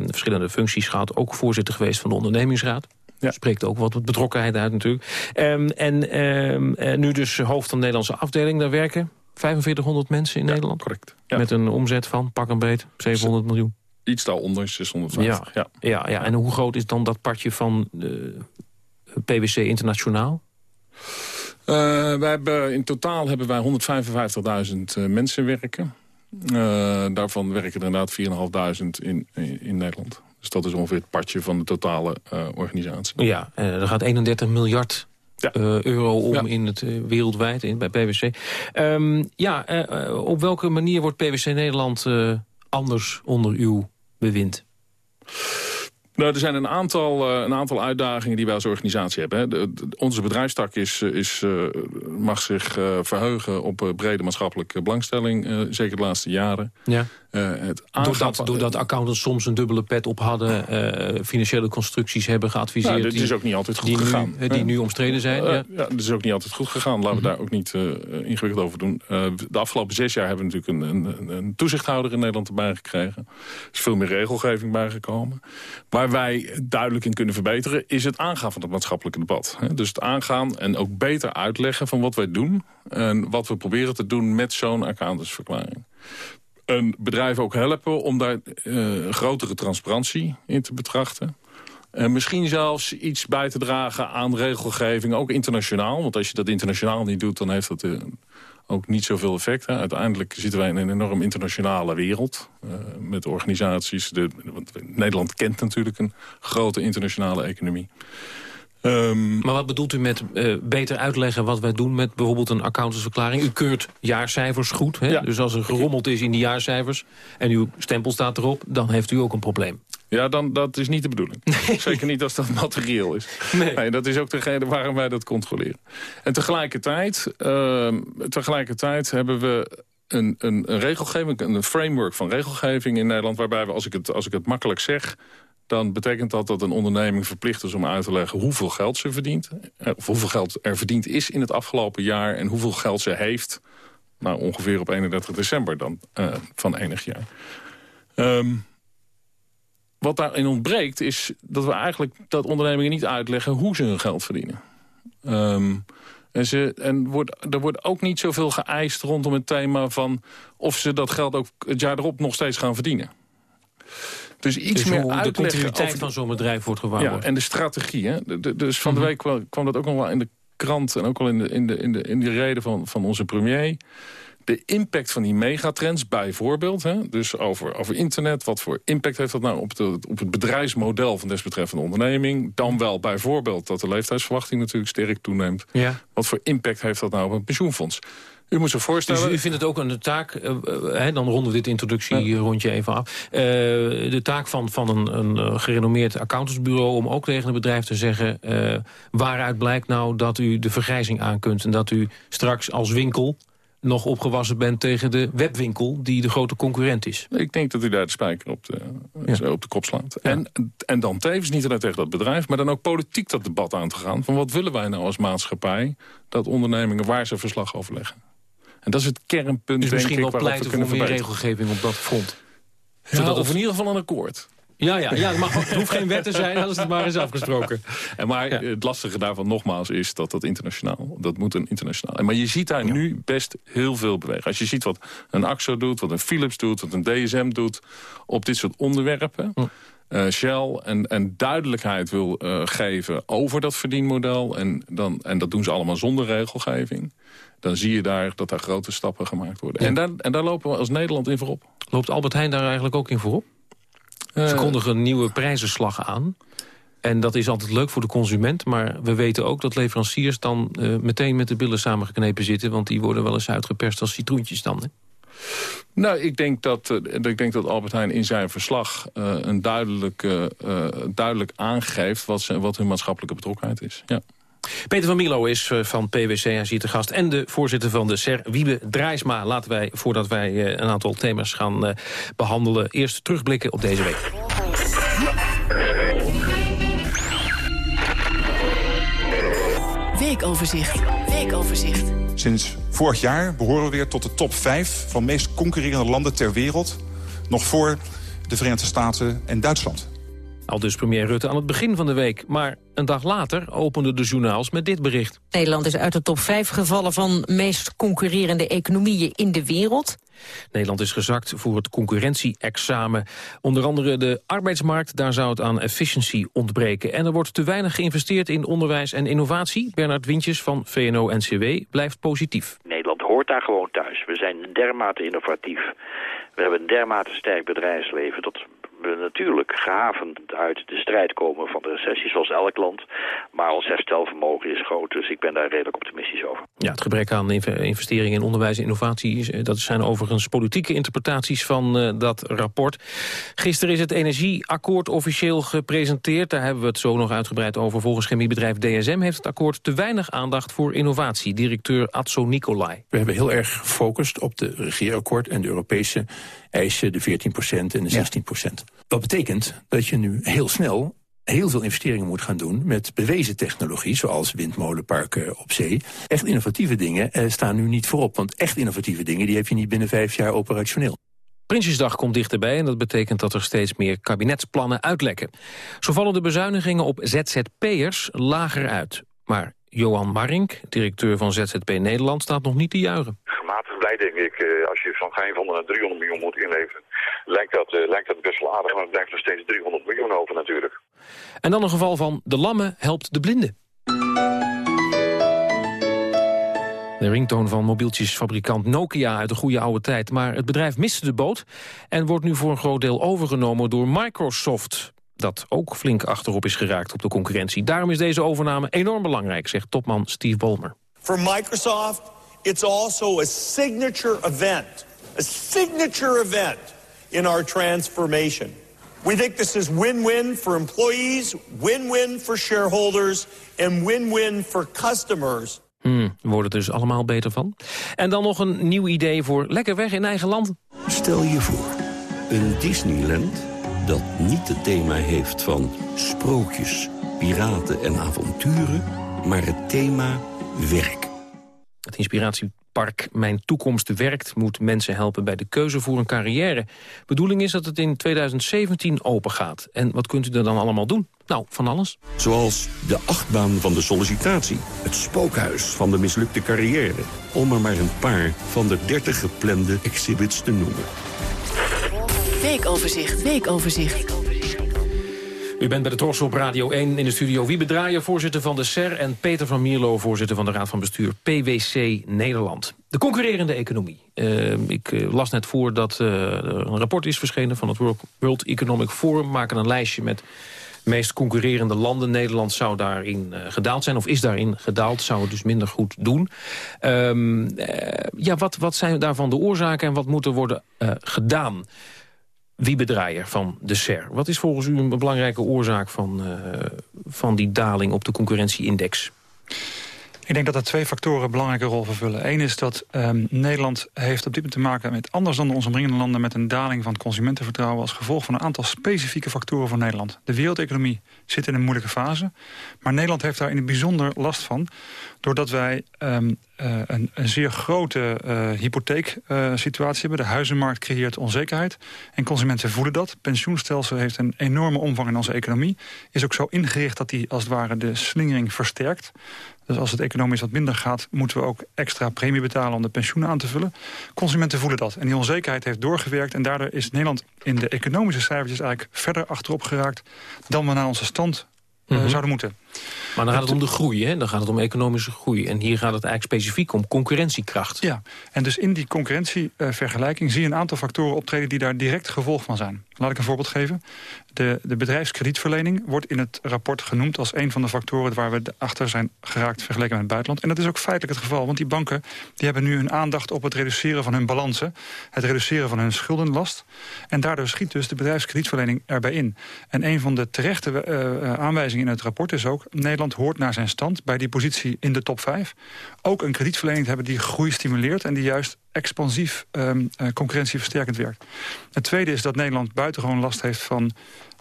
Verschillende functies gehad. Ook voorzitter geweest van de ondernemingsraad. Ja. Spreekt ook wat betrokkenheid uit natuurlijk. Um, en um, nu dus hoofd van de Nederlandse afdeling. Daar werken 4500 mensen in Nederland. correct. Met een omzet van, pak een beet, 700 miljoen. Iets daaronder, 650. Ja. Ja. Ja, en hoe groot is dan dat partje van uh, PwC Internationaal? Uh, wij hebben, in totaal hebben wij 155.000 mensen werken. Daarvan werken er inderdaad 4.500 in, in, in Nederland. Dus dat is ongeveer het partje van de totale uh, organisatie. Ja, uh, er gaat 31 miljard ja. uh, euro om in het wereldwijd in, bij PwC. Um, ja, op welke manier wordt PwC Nederland anders onder uw bewind? Nou, er zijn een aantal, een aantal uitdagingen die wij als organisatie hebben. Hè. De, onze bedrijfstak is, is, mag zich verheugen op brede maatschappelijke belangstelling. zeker de laatste jaren. Ja. Het doordat, doordat accountants soms een dubbele pet op hadden... financiële constructies hebben geadviseerd... Nou, dat is ook niet altijd goed die gegaan. Nu, die nu omstreden zijn. ja. ja, dat is ook niet altijd goed gegaan. Laten we mhm. daar ook niet ingewikkeld over doen. de afgelopen zes jaar hebben we natuurlijk een, een, een toezichthouder in Nederland erbij gekregen. Er is veel meer regelgeving bijgekomen. Maar wij duidelijk in kunnen verbeteren... is het aangaan van het maatschappelijke debat. Dus het aangaan en ook beter uitleggen van wat wij doen... en wat we proberen te doen met zo'n accountantsverklaring. Een bedrijf ook helpen om daar uh, grotere transparantie in te betrachten. En misschien zelfs iets bij te dragen aan regelgeving, ook internationaal. Want als je dat internationaal niet doet, dan heeft dat uh, ook niet zoveel effect. Hè. Uiteindelijk zitten wij in een enorm internationale wereld. Uh, met organisaties. De, want Nederland kent natuurlijk een grote internationale economie. Um, maar wat bedoelt u met uh, beter uitleggen wat wij doen met bijvoorbeeld een accountantsverklaring? U keurt jaarcijfers goed. Hè? Ja. Dus als er gerommeld is in die jaarcijfers en uw stempel staat erop, dan heeft u ook een probleem. Ja, dan, dat is niet de bedoeling. Nee. Zeker niet als dat materieel is. Nee. nee. dat is ook degene waarom wij dat controleren. En tegelijkertijd, uh, tegelijkertijd hebben we een, een, een regelgeving, een framework van regelgeving in Nederland... waarbij we, als ik het, als ik het makkelijk zeg dan betekent dat dat een onderneming verplicht is om uit te leggen hoeveel geld ze verdient. Eh, of hoeveel geld er verdiend is in het afgelopen jaar en hoeveel geld ze heeft. Nou, ongeveer op 31 december dan, uh, van enig jaar. Um, wat daarin ontbreekt is dat we eigenlijk dat ondernemingen niet uitleggen hoe ze hun geld verdienen. Um, en, ze, en wordt, er wordt ook niet zoveel geëist rondom het thema van of ze dat geld ook het jaar erop nog steeds gaan verdienen. Dus iets dus meer hoe de continuïteit van zo'n bedrijf wordt gewaarborgd. Ja, en de strategie. Hè? dus van de mhm. week kwam, dat ook nog wel in de krant... en ook wel in de, in de, in de, in de reden van, van onze premier de impact van die megatrends bijvoorbeeld. Hè, dus over, over internet. Wat voor impact heeft dat nou op, de, op het bedrijfsmodel van desbetreffende onderneming? Dan wel bijvoorbeeld dat de leeftijdsverwachting natuurlijk sterk toeneemt. Ja. Wat voor impact heeft dat nou op een pensioenfonds? U moet zich voorstellen... Dus u vindt het ook een taak, uh, uh, dan ronden we dit introductierondje even af... Uh, de taak van, van een, een gerenommeerd accountantsbureau... om ook tegen het bedrijf te zeggen... waaruit blijkt nou dat u de vergrijzing aan kunt... en dat u straks als winkel nog opgewassen bent tegen de webwinkel... die de grote concurrent is. Ik denk dat u daar de spijker op de, ja. op de kop slaat. En, en dan tevens niet alleen tegen dat bedrijf... maar dan ook politiek dat debat aan te gaan... van wat willen wij nou als maatschappij... dat ondernemingen waar ze verslag over leggen. En dat is het kernpunt, dus misschien denk ik, wel pleiten voor meer regelgeving op dat front. Ja, of in ieder geval een akkoord. Ja, ja, ja het hoeft geen wet te zijn, dat is het maar eens afgesproken. En maar het lastige daarvan nogmaals is dat dat internationaal, dat moet een internationaal. Maar je ziet daar nu best heel veel bewegen. Als je ziet wat een AXO doet, wat een Philips doet, wat een DSM doet op dit soort onderwerpen... Uh, Shell en, en duidelijkheid wil uh, geven over dat verdienmodel... En, dan, en dat doen ze allemaal zonder regelgeving... dan zie je daar dat daar grote stappen gemaakt worden. En, daar, en daar lopen we als Nederland in voorop. Loopt Albert Heijn daar eigenlijk ook in voorop? Ze eh, kondigen een nieuwe prijzenslag aan. En dat is altijd leuk voor de consument. Maar we weten ook dat leveranciers dan uh, meteen met de billen samengeknepen zitten. Want die worden wel eens uitgeperst als citroentjes dan. Hè? Nou, ik denk, dat, uh, ik denk dat Albert Heijn in zijn verslag uh, een duidelijk, duidelijk aangeeft... Wat, ze, wat hun maatschappelijke betrokkenheid is. Ja. Peter van Milo is eh, van PwC, hij ziet de gast. En de voorzitter van de SER, Wiebe Draaisma. Laten wij, voordat wij eh, een aantal thema's gaan eh, behandelen... eerst terugblikken op deze week. Weekoverzicht. Sinds vorig jaar behoren we weer tot de top 5 van meest concurrerende landen ter wereld. Nog voor de Verenigde Staten en Duitsland. Al dus premier Rutte aan het begin van de week. Maar een dag later openden de journaals met dit bericht. Nederland is uit de top 5 gevallen van meest concurrerende economieën in de wereld. Nederland is gezakt voor het concurrentie-examen. Onder andere de arbeidsmarkt, daar zou het aan efficiency ontbreken. En er wordt te weinig geïnvesteerd in onderwijs en innovatie. Bernard Wintjes van VNO-NCW blijft positief. Nederland hoort daar gewoon thuis. We zijn dermate innovatief. We hebben een dermate sterk bedrijfsleven dat we natuurlijk gehavend uit de strijd komen van de recessie, zoals elk land. Maar ons herstelvermogen is groot, dus ik ben daar redelijk optimistisch over. Ja, het gebrek aan investeringen in onderwijs en innovatie... Eh, dat zijn overigens politieke interpretaties van uh, dat rapport. Gisteren is het energieakkoord officieel gepresenteerd. Daar hebben we het zo nog uitgebreid over. Volgens chemiebedrijf DSM heeft het akkoord te weinig aandacht voor innovatie. Directeur Atso Nicolai. We hebben heel erg gefocust op de regeerakkoord... en de Europese eisen, de 14% en de 16 procent. Dat betekent dat je nu heel snel heel veel investeringen moet gaan doen met bewezen technologie, zoals windmolenparken op zee. Echt innovatieve dingen eh, staan nu niet voorop, want echt innovatieve dingen die heb je niet binnen vijf jaar operationeel. Prinsjesdag komt dichterbij en dat betekent dat er steeds meer kabinetsplannen uitlekken. Zo vallen de bezuinigingen op ZZP'ers lager uit. Maar Johan Marink, directeur van ZZP Nederland, staat nog niet te juichen. Gematigd blij denk ik, eh, als je van geen van de 300 miljoen moet inleveren, lijkt dat, uh, lijkt dat best wel aardig, maar er blijft nog steeds 300 miljoen over natuurlijk. En dan een geval van de lamme helpt de blinde. De ringtoon van mobieltjesfabrikant Nokia uit de goede oude tijd. Maar het bedrijf miste de boot en wordt nu voor een groot deel overgenomen door Microsoft. Dat ook flink achterop is geraakt op de concurrentie. Daarom is deze overname enorm belangrijk, zegt topman Steve Ballmer. For Microsoft, it's also a signature event. A signature event in our transformation. We think this is win-win for employees, win-win for shareholders en win-win for customers. Hmm, we worden dus allemaal beter van. En dan nog een nieuw idee voor lekker weg in eigen land. Stel je voor, een Disneyland dat niet het thema heeft van sprookjes, piraten en avonturen, maar het thema werk. Het inspiratie park Mijn Toekomst Werkt moet mensen helpen bij de keuze voor een carrière. Bedoeling is dat het in 2017 open gaat. En wat kunt u er dan allemaal doen? Nou, van alles. Zoals de achtbaan van de sollicitatie, het spookhuis van de mislukte carrière... om er maar een paar van de 30 geplande exhibits te noemen. Weekoverzicht, weekoverzicht. U bent bij de Tros op Radio 1 in de studio Wiebe Draaier, voorzitter van de SER... en Peter van Mierlo, voorzitter van de Raad van Bestuur PwC Nederland. De concurrerende economie. Uh, ik uh, las net voor dat uh, een rapport is verschenen van het World Economic Forum. maken een lijstje met meest concurrerende landen. Nederland zou daarin gedaald zijn, of is daarin gedaald. Zou het dus minder goed doen. Um, ja, wat, wat zijn daarvan de oorzaken en wat moet er worden gedaan? Wiebedraaier van de SER. Wat is volgens u een belangrijke oorzaak van, uh, van die daling op de concurrentieindex? Ik denk dat er twee factoren een belangrijke rol vervullen. Eén is dat um, Nederland heeft op dit moment te maken met... anders dan de onze omringende landen met een daling van consumentenvertrouwen... als gevolg van een aantal specifieke factoren voor Nederland. De wereldeconomie zit in een moeilijke fase. Maar Nederland heeft daar in het bijzonder last van... doordat wij um, uh, een, een, zeer grote uh, hypotheeksituatie hebben. De huizenmarkt creëert onzekerheid. En consumenten voelen dat. Het pensioenstelsel heeft een enorme omvang in onze economie. Is ook zo ingericht dat die als het ware de slingering versterkt. Dus als het economisch wat minder gaat... moeten we ook extra premie betalen om de pensioenen aan te vullen. Consumenten voelen dat. En die onzekerheid heeft doorgewerkt. En daardoor is Nederland in de economische cijfertjes... eigenlijk verder achterop geraakt dan we naar onze stand mm -hmm. zouden moeten. Maar dan gaat het om de groei, hè? dan gaat het om economische groei. En hier gaat het eigenlijk specifiek om concurrentiekracht. Ja, en dus in die concurrentievergelijking zie je een aantal factoren optreden... die daar direct gevolg van zijn. Laat ik een voorbeeld geven. De, de bedrijfskredietverlening wordt in het rapport genoemd... als een van de factoren waar we achter zijn geraakt vergeleken met het buitenland. En dat is ook feitelijk het geval, want die banken die hebben nu hun aandacht... op het reduceren van hun balansen, het reduceren van hun schuldenlast. En daardoor schiet dus de bedrijfskredietverlening erbij in. En een van de terechte uh, aanwijzingen in het rapport is ook... Nederland hoort naar zijn stand bij die positie in de top 5. Ook een kredietverlening te hebben die groei stimuleert... en die juist expansief um, uh, concurrentieversterkend werkt. Het tweede is dat Nederland buitengewoon last heeft van...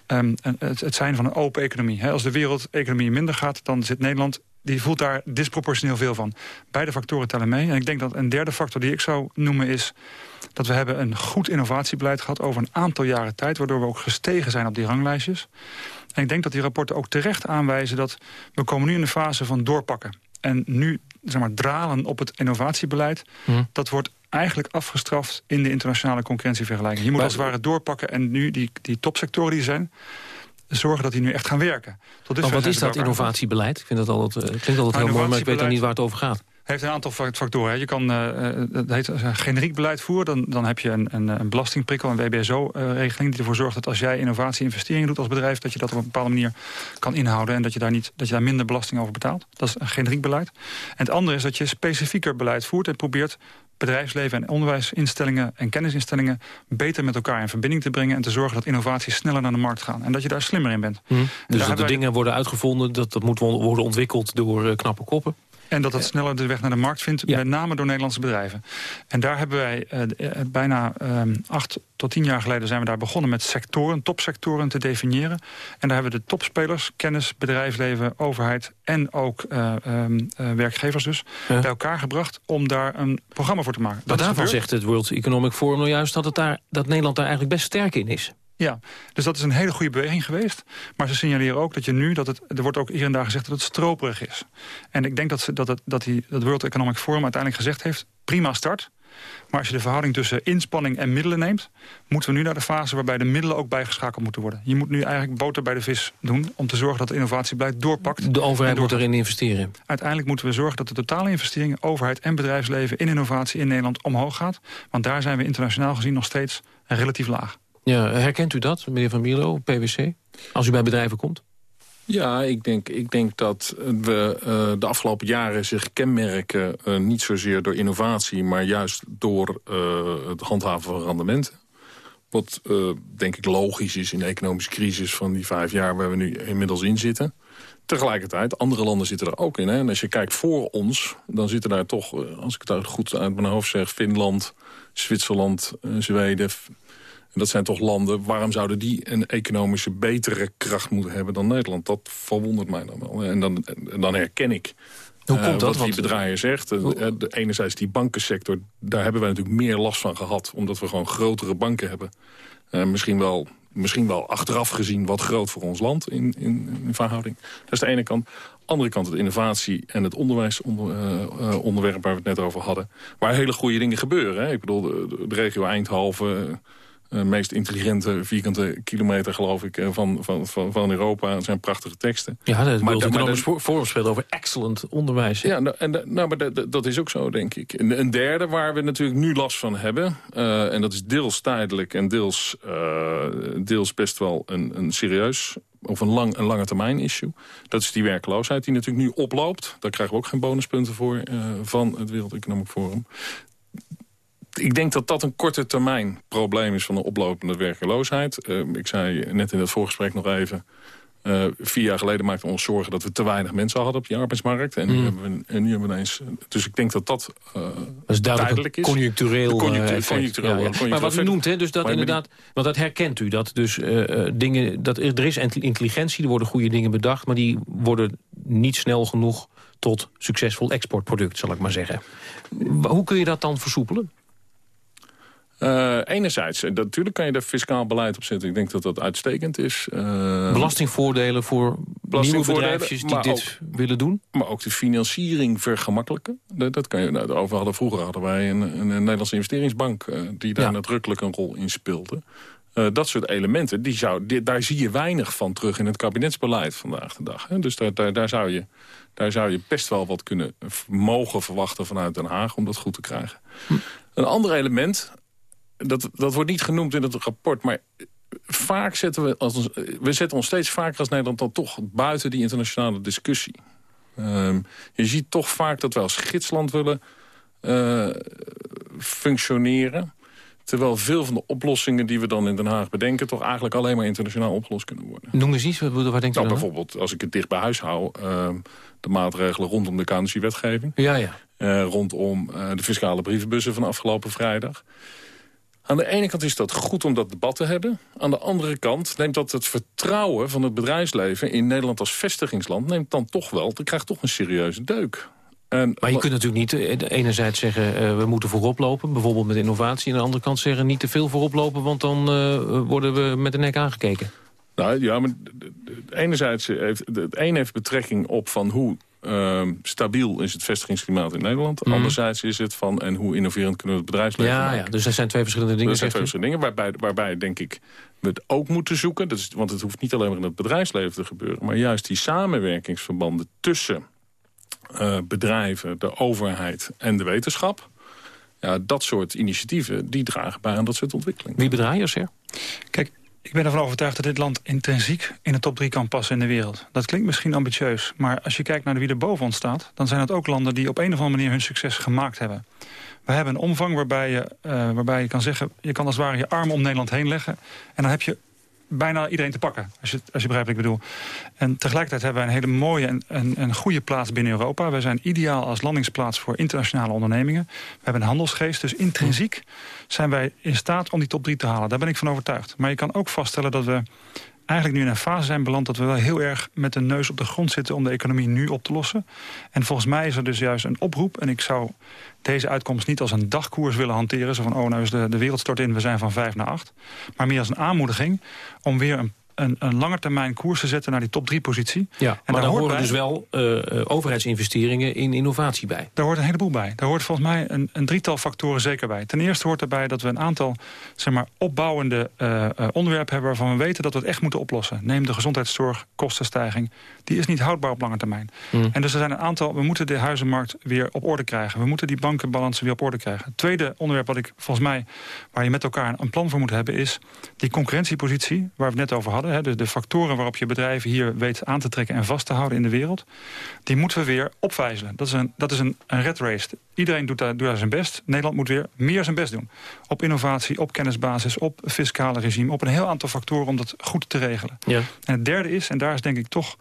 Um, het, het, zijn van een open economie. He, als de wereldeconomie minder gaat, dan zit Nederland... die voelt daar disproportioneel veel van. Beide factoren tellen mee. En ik denk dat een derde factor die ik zou noemen is... dat we hebben een goed innovatiebeleid gehad over een aantal jaren tijd... waardoor we ook gestegen zijn op die ranglijstjes. En ik denk dat die rapporten ook terecht aanwijzen... dat we komen nu in de fase van doorpakken. En nu zeg maar, dralen op het innovatiebeleid... Hm. dat wordt eigenlijk afgestraft in de internationale concurrentievergelijking. Je moet als het ware doorpakken en nu die, die topsectoren die zijn zorgen dat die nu echt gaan werken. Tot maar wat is dat innovatiebeleid? Ik vind dat altijd, uh, klinkt altijd heel mooi, maar ik weet ook niet waar het over gaat. heeft een aantal factoren. Je kan het heet generiek beleid voeren. Dan, dan heb je een, een, een belastingprikkel, een WBSO-regeling... die ervoor zorgt dat als jij innovatie-investeringen doet als bedrijf... dat je dat op een bepaalde manier kan inhouden... en dat je daar, niet, dat je daar minder belasting over betaalt. Dat is een generiek beleid. En het andere is dat je specifieker beleid voert... en probeert bedrijfsleven en onderwijsinstellingen en kennisinstellingen beter met elkaar in verbinding te brengen en te zorgen dat innovaties sneller naar de markt gaan. En dat je daar slimmer in bent. Hm. Dus dat de dingen worden uitgevonden, dat, dat moet worden ontwikkeld door uh, knappe koppen? En dat dat sneller de weg naar de markt vindt, met name door Nederlandse bedrijven. En daar hebben wij uh, bijna uh, acht tot tien jaar geleden zijn we daar begonnen met sectoren, topsectoren te definiëren. En daar hebben we de topspelers, kennis, bedrijfsleven, overheid en ook uh, werkgevers dus, bij elkaar gebracht om daar een programma voor te maken. Maar daarvan zegt het World Economic Forum nou juist dat, het daar, dat Nederland daar eigenlijk best sterk in is. Ja, dus dat is een hele goede beweging geweest. Maar ze signaleren ook dat je nu, dat het, er wordt ook hier en daar gezegd dat het stroperig is. En ik denk dat, ze, dat, het, dat die, dat World Economic Forum uiteindelijk gezegd heeft, prima start. Maar als je de verhouding tussen inspanning en middelen neemt... moeten we nu naar de fase waarbij de middelen ook bijgeschakeld moeten worden. Je moet nu eigenlijk boter bij de vis doen... om te zorgen dat het innovatiebeleid doorpakt. De overheid moet erin investeren. Uiteindelijk moeten we zorgen dat de totale investeringen... overheid en bedrijfsleven in innovatie in Nederland omhoog gaat. Want daar zijn we internationaal gezien nog steeds relatief laag. Ja, herkent u dat, meneer Van Mierlo, PwC, als u bij bedrijven komt? Ja, ik denk, ik denk dat we uh, de afgelopen jaren zich kenmerken... Uh, niet zozeer door innovatie, maar juist door uh, het handhaven van rendementen. Wat denk ik logisch is in de economische crisis van die vijf jaar... waar we nu inmiddels in zitten. Tegelijkertijd, andere landen zitten er ook in. Hè? En als je kijkt voor ons, dan zitten daar toch... als ik het goed uit mijn hoofd zeg, Finland, Zwitserland, Zweden dat zijn toch landen, waarom zouden die een economische betere kracht moeten hebben dan Nederland? Dat verwondert mij dan wel. En dan, dan herken ik hoe komt uh, dat? Wat die bedrijver zegt. Uh, enerzijds die bankensector, daar hebben wij natuurlijk meer last van gehad. Omdat we gewoon grotere banken hebben. Misschien, wel, misschien wel achteraf gezien wat groot voor ons land in, in, in verhouding. Dat is de ene kant. Andere kant het innovatie en het onderwijsonderwerp waar we het net over hadden. Waar hele goede dingen gebeuren. Hè? Ik bedoel, de, de regio Eindhoven uh, meest intelligente vierkante kilometer, geloof ik, uh, van, van, van, van Europa. Het zijn prachtige teksten. Ja, dat maar, Economisch Forum speelt over excellent onderwijs. Ja, nou, en, nou maar dat is ook zo, denk ik. En, een derde waar we natuurlijk nu last van hebben... Uh, en dat is deels tijdelijk en deels, deels best wel een, een serieus of een, lang, een lange termijn issue. Dat is die werkloosheid die natuurlijk nu oploopt. Daar krijgen we ook geen bonuspunten voor uh, van het Wereld Economic Forum ik denk dat dat een korte termijn probleem is van de oplopende werkeloosheid. Uh, ik zei net in het voorgesprek nog even... Uh, vier jaar geleden maakten we ons zorgen dat we te weinig mensen hadden op die arbeidsmarkt. En nu, mm. hebben, we, en nu hebben we ineens... Dus ik denk dat dat, uh, dat is duidelijk is. Conjunctureel, conjunctureel, conjunctureel, ja, ja. Maar wat u noemt, hè, dus dat inderdaad... Want dat herkent u, dat dus dingen... Dat, er is intelligentie, er worden goede dingen bedacht... maar die worden niet snel genoeg tot succesvol exportproduct, zal ik maar zeggen. Hoe kun je dat dan versoepelen? Uh, enerzijds, natuurlijk kan je daar fiscaal beleid op zetten. Ik denk dat dat uitstekend is. Uh, Belastingvoordelen voor belastingvoordelen, nieuwe bedrijfjes die dit willen doen? Maar ook de financiering vergemakkelijken. Dat, dat kan je, nou, over hadden, vroeger hadden wij een, een, een Nederlandse investeringsbank... Uh, die daar ja. nadrukkelijk een rol in speelde. dat soort elementen, die zou, die, daar zie je weinig van terug in het kabinetsbeleid vandaag de dag. Hè. Dus daar, daar, daar, zou je, daar zou je best wel wat kunnen mogen verwachten vanuit Den Haag... om dat goed te krijgen. Hm. Een ander element, dat, dat wordt niet genoemd in het rapport, maar vaak zetten we, als, we zetten ons steeds vaker als Nederland dan toch buiten die internationale discussie. Um, je ziet toch vaak dat we als gidsland willen uh, functioneren. Terwijl veel van de oplossingen die we dan in Den Haag bedenken... toch eigenlijk alleen maar internationaal opgelost kunnen worden. Noem eens iets, wat, wat denkt u nou, Bijvoorbeeld, als ik het dicht bij huis hou... Uh, de maatregelen rondom de KNC-wetgeving. Ja, ja. Uh, rondom uh, de fiscale brievenbussen van afgelopen vrijdag. Aan de ene kant is dat goed om dat debat te hebben. Aan de andere kant neemt dat het vertrouwen van het bedrijfsleven... in Nederland als vestigingsland neemt dan toch wel... dat krijgt toch een serieuze deuk. En, maar je kunt natuurlijk niet eh, enerzijds zeggen... Uh, we moeten voorop lopen, bijvoorbeeld met innovatie... en aan de andere kant zeggen niet te veel voorop lopen... want dan uh, worden we met de nek aangekeken. Nou ja, maar enerzijds heeft het een heeft betrekking op van hoe uh, stabiel is het vestigingsklimaat in Nederland. Mm. Anderzijds is het van en hoe innoverend kunnen we het bedrijfsleven ja, maken. Ja, dus er zijn twee verschillende dingen. Er zijn twee verschillende dingen waarbij, waarbij denk ik we het ook moeten zoeken. Dat is, want het hoeft niet alleen maar in het bedrijfsleven te gebeuren. Maar juist die samenwerkingsverbanden tussen eh, bedrijven, de overheid en de wetenschap. Ja, dat soort initiatieven die dragen bij aan dat soort ontwikkelingen. Wie bedraaiers, er? Kijk, ik ben ervan overtuigd dat dit land intrinsiek in de top 3 kan passen in de wereld. Dat klinkt misschien ambitieus, maar als je kijkt naar wie er boven ons staat... dan zijn het ook landen die op een of andere manier hun succes gemaakt hebben. We hebben een omvang waarbij je, uh, waarbij je kan zeggen... je kan als het ware je arm om Nederland heen leggen... en dan heb je bijna iedereen te pakken, als je, als je begrijpt wat ik bedoel. En tegelijkertijd hebben wij een hele mooie en, en, en goede plaats binnen Europa. Wij zijn ideaal als landingsplaats voor internationale ondernemingen. We hebben een handelsgeest, dus intrinsiek zijn wij in staat om die top 3 te halen. Daar ben ik van overtuigd. Maar je kan ook vaststellen dat we eigenlijk nu in een fase zijn beland... dat we wel heel erg met de neus op de grond zitten om de economie nu op te lossen. En volgens mij is er dus juist een oproep. En ik zou deze uitkomst niet als een dagkoers willen hanteren. Zo van, oh, nou is de, de wereld stort in, we zijn van vijf naar acht. Maar meer als een aanmoediging om weer een een, een lange termijn koers te zetten naar die top 3 positie. Ja, en maar daar, horen dus wel uh, overheidsinvesteringen in innovatie bij. Daar hoort een heleboel bij. Daar hoort volgens mij een, een drietal factoren zeker bij. Ten eerste hoort erbij dat we een aantal zeg maar, opbouwende uh, onderwerpen hebben... waarvan we weten dat we het echt moeten oplossen. Neem de gezondheidszorg, kostenstijging. Die is niet houdbaar op lange termijn. Hmm. En dus er zijn een aantal... We moeten de huizenmarkt weer op orde krijgen. We moeten die bankenbalansen weer op orde krijgen. Het tweede onderwerp wat ik volgens mij... waar je met elkaar een plan voor moet hebben... is die concurrentiepositie waar we het net over hadden de, de, factoren waarop je bedrijven hier weet aan te trekken en vast te houden in de wereld, die moeten we weer opwijzelen. Dat is een, dat is een, een red race. Iedereen doet daar, doet daar zijn best. Nederland moet weer meer zijn best doen. Op innovatie, op kennisbasis, op fiscale regime, op een heel aantal factoren om dat goed te regelen. Ja. En het derde is, en daar is denk ik toch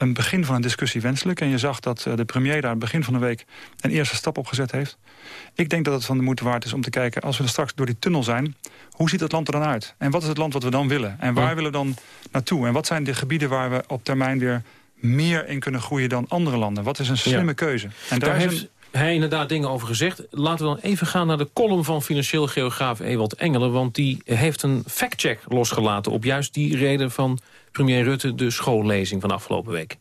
een begin van een discussie wenselijk. En je zag dat eh, de premier daar begin van de week een eerste stap op gezet heeft. Ik denk dat het van de moeite waard is om te kijken... als we er straks door die tunnel zijn, hoe ziet het land er dan uit? En wat is het land wat we dan willen? En waar willen we dan naartoe? En wat zijn de gebieden waar we op termijn weer meer in kunnen groeien dan andere landen? Wat is een slimme keuze? En daar, heeft hij inderdaad dingen over gezegd. Laten we dan even gaan naar de column van financieel geograaf Ewald Engelen... want die heeft een factcheck losgelaten op juist die reden van premier Rutte... de schoollezing van afgelopen week.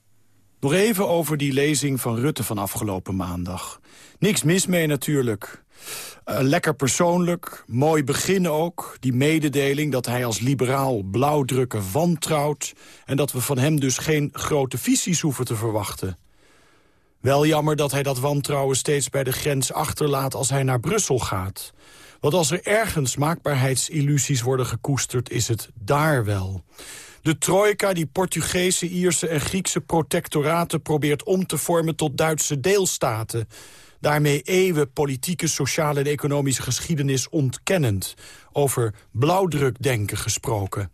Nog even over die lezing van Rutte van afgelopen maandag. Niks mis mee natuurlijk. Uh, lekker persoonlijk, mooi begin ook. Die mededeling dat hij als liberaal blauwdrukken wantrouwt... en dat we van hem dus geen grote visies hoeven te verwachten. Wel jammer dat hij dat wantrouwen steeds bij de grens achterlaat als hij naar Brussel gaat. Want als er ergens maakbaarheidsillusies worden gekoesterd, is het daar wel. De trojka die Portugese, Ierse en Griekse protectoraten probeert om te vormen tot Duitse deelstaten. Daarmee eeuwen politieke, sociale en economische geschiedenis ontkennend. Over blauwdrukdenken gesproken.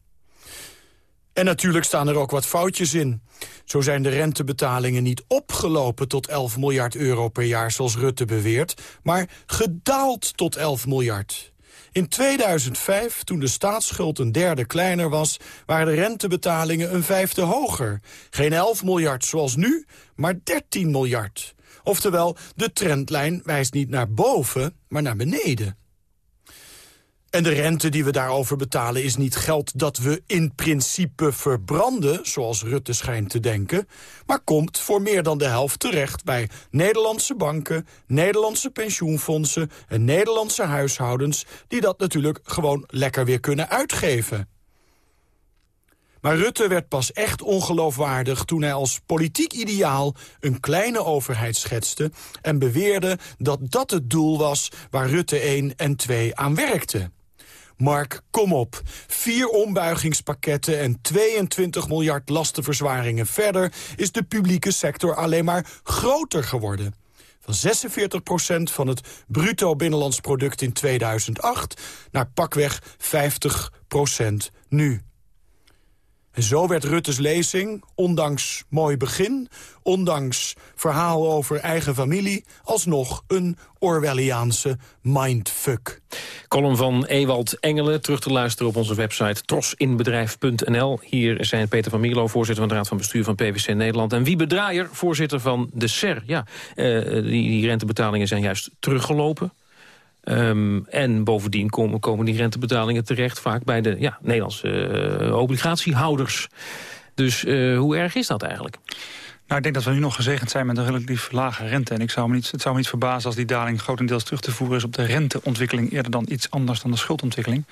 En natuurlijk staan er ook wat foutjes in. Zo zijn de rentebetalingen niet opgelopen tot 11 miljard euro per jaar... zoals Rutte beweert, maar gedaald tot 11 miljard. In 2005, toen de staatsschuld een derde kleiner was... waren de rentebetalingen een vijfde hoger. Geen 11 miljard zoals nu, maar 13 miljard. Oftewel, de trendlijn wijst niet naar boven, maar naar beneden. En de rente die we daarover betalen is niet geld dat we in principe verbranden, zoals Rutte schijnt te denken, maar komt voor meer dan de helft terecht bij Nederlandse banken, Nederlandse pensioenfondsen en Nederlandse huishoudens, die dat natuurlijk gewoon lekker weer kunnen uitgeven. Maar Rutte werd pas echt ongeloofwaardig toen hij als politiek ideaal een kleine overheid schetste en beweerde dat dat het doel was waar Rutte 1 en 2 aan werkten. Mark, kom op. Vier ombuigingspakketten en 22 miljard lastenverzwaringen verder... is de publieke sector alleen maar groter geworden. Van 46% van het bruto binnenlands product in 2008... naar pakweg 50% nu. En zo werd Rutte's lezing, ondanks mooi begin... ondanks verhaal over eigen familie... alsnog een Orwelliaanse mindfuck. Column van Ewald Engelen, terug te luisteren op onze website trosinbedrijf.nl. Hier zijn Peter van Mierlo, voorzitter van de Raad van Bestuur van PwC Nederland... en Wiebe Draaier, voorzitter van de SER. Ja, uh, die, die rentebetalingen zijn juist teruggelopen... Ehm, en bovendien komen, komen die rentebetalingen terecht vaak bij de ja, Nederlandse uh, obligatiehouders. Dus uh, hoe erg is dat eigenlijk? Nou, ik denk dat we nu nog gezegend zijn met een relatief lage rente. En ik zou me niet, het zou me niet verbazen als die daling grotendeels terug te voeren is op de renteontwikkeling... eerder dan iets anders dan de schuldontwikkeling.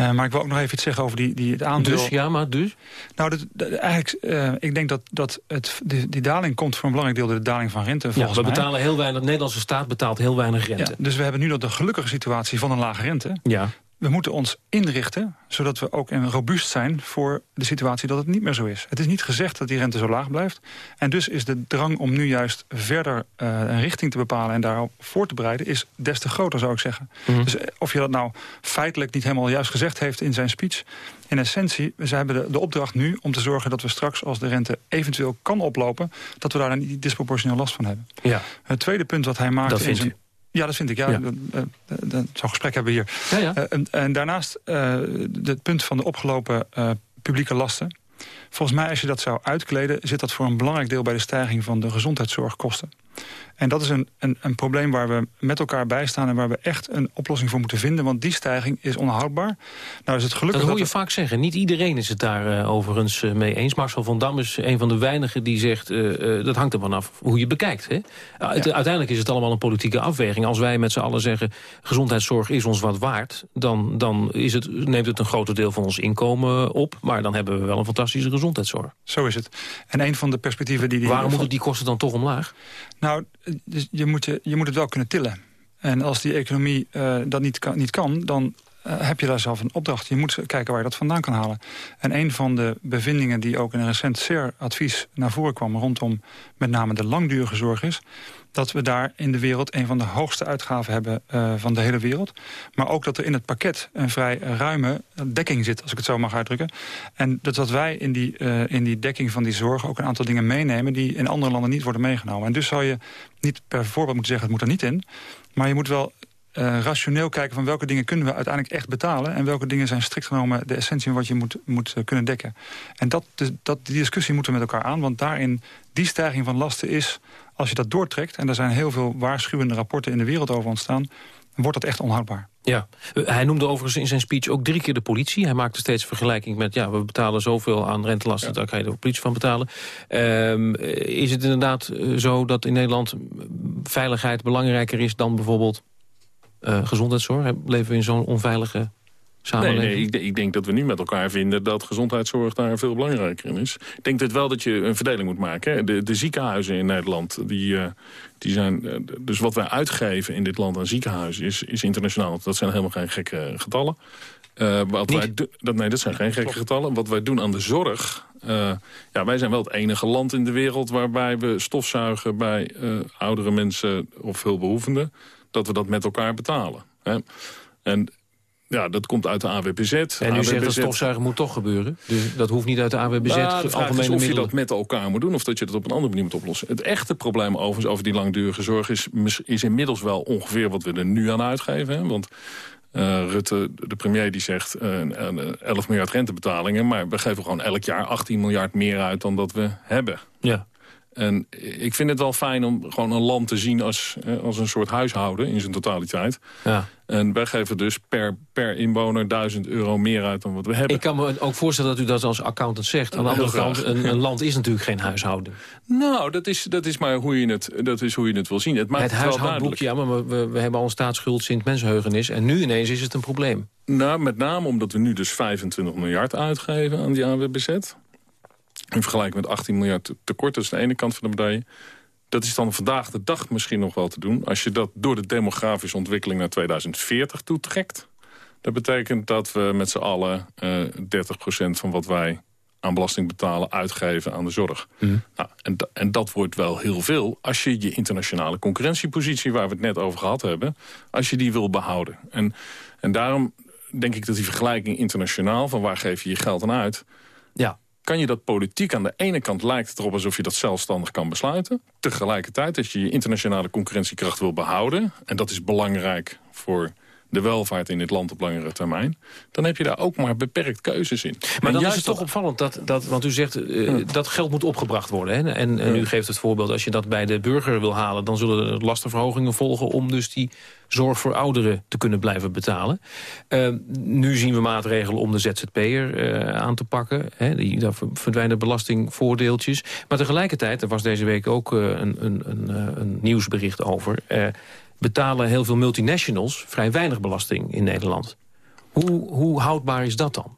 Uh, maar ik wil ook nog even iets zeggen over die, die, het aandeel. Dus, ja, maar dus? Nou, dat, dat, eigenlijk, uh, ik denk dat, dat het, die, die, daling komt voor een belangrijk deel door de daling van rente. Ja, we betalen heel weinig, de Nederlandse staat betaalt heel weinig rente. Ja, dus we hebben nu nog de gelukkige situatie van een lage rente. Ja we moeten ons inrichten, zodat we ook robuust zijn voor de situatie dat het niet meer zo is. Het is niet gezegd dat die rente zo laag blijft. En dus is de drang om nu juist verder uh, een richting te bepalen en daarop voor te bereiden, is des te groter, zou ik zeggen. Mhm. Dus eh, of je dat nou feitelijk niet helemaal juist gezegd heeft in zijn speech, in essentie, we hebben de, de opdracht nu om te zorgen dat we straks, als de rente eventueel kan oplopen, dat we daar niet disproportioneel last van hebben. Ja. Het tweede punt wat hij maakt zijn... Ja, dat vind ik. Ja, ja. Uh, Zo'n gesprek hebben we hier. Ja, ja. Uh, en, en, daarnaast het punt van de opgelopen publieke lasten. Volgens mij, als je dat zou uitkleden... zit dat voor een belangrijk deel bij de stijging van de gezondheidszorgkosten. En dat is een, een, een, probleem waar we met elkaar bij staan... en waar we echt een oplossing voor moeten vinden. Want die stijging is onhoudbaar. Nou is het gelukkig dat hoor je vaak zeggen. Niet iedereen is het daar uh, overigens uh, mee eens. Marcel van Dam is een van de weinigen die zegt... Uh, dat hangt er vanaf hoe je bekijkt. Hè? Ja. Uiteindelijk is het allemaal een politieke afweging. Als wij met z'n allen zeggen... gezondheidszorg is ons wat waard... dan, dan is het, neemt het een groter deel van ons inkomen op. Maar dan hebben we wel een fantastische gezondheidszorg. Zo is het. En een van de perspectieven die... die Waarom moeten die kosten dan toch omlaag? Nou, dus je, moet je, moet het wel kunnen tillen. En als die economie uh, dat niet kan, niet kan dan uh, heb je daar zelf een opdracht. Je moet kijken waar je dat vandaan kan halen. En een van de bevindingen die ook in een recent CER-advies naar voren kwam... rondom met name de langdurige zorg is dat we daar in de wereld een van de hoogste uitgaven hebben uh, van de hele wereld. Maar ook dat er in het pakket een vrij ruime dekking zit, als ik het zo mag uitdrukken. En dat wat wij in die, uh, in die dekking van die zorg ook een aantal dingen meenemen... die in andere landen niet worden meegenomen. En dus zou je niet per voorbeeld moeten zeggen, het moet er niet in. Maar je moet wel uh, rationeel kijken van welke dingen kunnen we uiteindelijk echt betalen... en welke dingen zijn strikt genomen de essentie van wat je moet, moet kunnen dekken. En dat, dat, die discussie moeten we met elkaar aan, want daarin die stijging van lasten is als je dat doortrekt, en er zijn heel veel waarschuwende rapporten in de wereld over ontstaan, wordt dat echt onhoudbaar. Ja, hij noemde overigens in zijn speech ook drie keer de politie. Hij maakte steeds vergelijking met, ja, we betalen zoveel aan rentelasten... Ja. daar kan je de politie van betalen. Um, is het inderdaad eh, zo dat in Nederland veiligheid belangrijker is... dan bijvoorbeeld uh, gezondheidszorg? Leven we in zo'n onveilige Nee, nee ik, ik, denk dat we nu met elkaar vinden dat gezondheidszorg daar veel belangrijker in is. Ik denk dat wel dat je een verdeling moet maken. Hè. De, de, ziekenhuizen in Nederland, die, uh, die zijn... Uh, dus wat wij uitgeven in dit land aan ziekenhuizen is, is internationaal. Dat zijn helemaal geen gekke getallen. Uh, wat wij dat, nee, dat zijn geen gekke getallen. Wat wij doen aan de zorg... ja, wij zijn wel het enige land in de wereld waarbij we stofzuigen bij oudere mensen of hulpbehoevenden. Dat we dat met elkaar betalen. Hè. En ja, dat komt uit de AWBZ. En u zegt dat stofzuigen moet toch gebeuren? Dus dat hoeft niet uit de AWBZ? Nou, algemene of je dat met elkaar moet doen... of dat je dat op een andere manier moet oplossen. Het echte probleem overigens over die langdurige zorg... is, is inmiddels wel ongeveer wat we er nu aan uitgeven. Hè? Want uh, Rutte, de premier, die zegt uh, uh, 11 miljard rentebetalingen... maar we geven gewoon elk jaar 18 miljard meer uit dan dat we hebben. Ja. En ik vind het wel fijn om gewoon een land te zien als, als een soort huishouden in zijn totaliteit. Ja. En wij geven dus per, per inwoner 1000 euro meer uit dan wat we hebben. Ik kan me ook voorstellen dat u dat als accountant zegt. Aan de andere kant, een, een, land is natuurlijk geen huishouden. Nou, dat is, dat is maar hoe je het, dat is hoe je het wil zien. Het, maakt het, het huishoudboekje, ja, maar we, we hebben al een staatsschuld sinds mensenheugenis. En nu ineens is het een probleem. Nou, met name omdat we nu dus 25 miljard uitgeven aan die AWBZ. In vergelijking met 18 miljard tekort, dat is de ene kant van de medaille. Dat is dan vandaag de dag misschien nog wel te doen. Als je dat door de demografische ontwikkeling naar 2040 toetrekt... dat betekent dat we met z'n allen uh, eh, 30% van wat wij aan belasting betalen uitgeven aan de zorg. Mhm. Nou, en, en dat wordt wel heel veel als je je internationale concurrentiepositie... waar we het net over gehad hebben, als je die wil behouden. En, en daarom denk ik dat die vergelijking internationaal... van waar geef je je geld aan uit... Ja kan je dat politiek aan de ene kant lijkt het erop alsof je dat zelfstandig kan besluiten. Tegelijkertijd, als je je internationale concurrentiekracht wil behouden... en dat is belangrijk voor de welvaart in dit land op langere termijn... dan heb je daar ook maar beperkt keuzes in. Maar dan is het toch opvallend, dat, dat, want u zegt uh, dat geld moet opgebracht worden. Hè? En, en u geeft het voorbeeld, als je dat bij de burger wil halen... dan zullen er lastenverhogingen volgen om dus die zorg voor ouderen te kunnen blijven betalen. Uh, nu zien we maatregelen om de ZZP'er uh, aan te pakken. Hè? Die, daar verdwijnen belastingvoordeeltjes. Maar tegelijkertijd, er was deze week ook uh, een, een, een, een, nieuwsbericht over betalen heel veel multinationals vrij weinig belasting in Nederland. Hoe, hoe houdbaar is dat dan?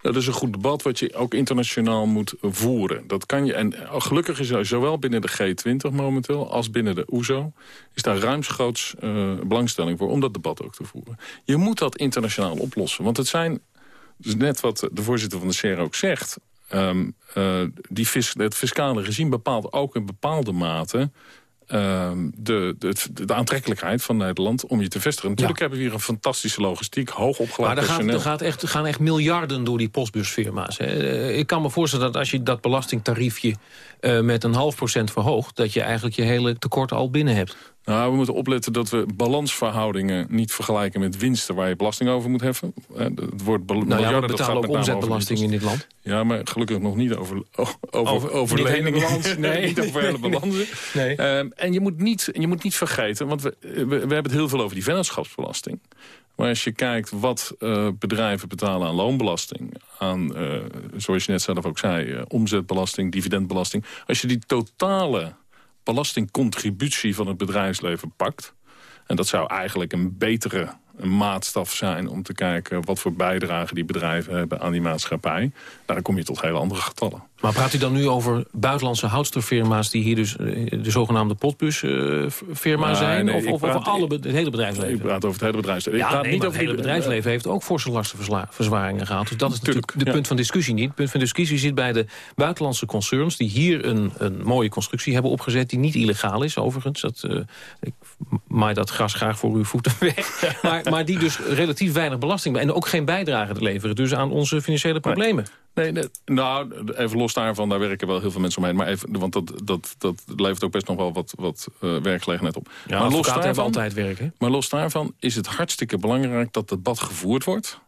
Dat is een goed debat wat je ook internationaal moet voeren. Dat kan je, en gelukkig is er zowel binnen de G20 momenteel als binnen de OESO... is daar ruimschoots uh, belangstelling voor om dat debat ook te voeren. Je moet dat internationaal oplossen. Want het zijn, dus net wat de voorzitter van de CER ook zegt... Um, uh, die fis, het fiscale regime bepaalt ook in bepaalde mate Ehm, de, de, de, aantrekkelijkheid van Nederland om je te vestigen. Natuurlijk hebben we hier een fantastische logistiek, hoog opgeleid maar er gaat, er gaat echt, gaan echt miljarden door die postbusfirma's. Hè. Eh, ik kan me voorstellen dat als je dat belastingtariefje uh, met een half procent verhoogt... dat je eigenlijk je hele tekort al binnen hebt. Nou, we moeten opletten dat we balansverhoudingen niet vergelijken met winsten waar je belasting over moet heffen. Het woord nou ja, we betalen ook omzetbelasting in dit land. Ja, maar gelukkig nog niet over, over, over, leningen. Nee. niet over hele balansen. Nee. Um, en je moet, niet, je moet niet vergeten, want we, we, we hebben het heel veel over die vennootschapsbelasting. Maar als je kijkt wat uh, bedrijven betalen aan loonbelasting... aan, uh, zoals je net zelf ook zei, uh, omzetbelasting, dividendbelasting... als je die totale belastingcontributie van het bedrijfsleven pakt... en dat zou eigenlijk een betere maatstaf zijn om te kijken wat voor bijdrage die bedrijven hebben aan die maatschappij. Dan kom je tot hele andere getallen. Maar praat u dan nu over buitenlandse houtstoffirma's die hier dus eh, de zogenaamde potbusfirma zijn? of, of over alle, het hele bedrijfsleven? Ik praat over het hele bedrijfsleven. Ja, nee, niet over het hele bedrijfsleven heeft ook forse lastenverzwaringen gehad. Dus dat is natuurlijk de punt van discussie niet. Het punt van discussie zit bij de buitenlandse concerns die hier een, een mooie constructie hebben opgezet die niet illegaal is overigens. Dat, uh, ik maai dat gras graag voor uw voeten weg. maar, maar die dus relatief weinig belasting en ook geen bijdrage te leveren. Dus aan onze financiële problemen. Nee, nee, nou, even los daarvan, daar werken wel heel veel mensen omheen. Maar even, want dat, dat, dat levert ook best nog wel wat, wat uh, werkgelegenheid op. Ja, maar los daarvan, altijd werken. Maar los daarvan is het hartstikke belangrijk dat het debat gevoerd wordt.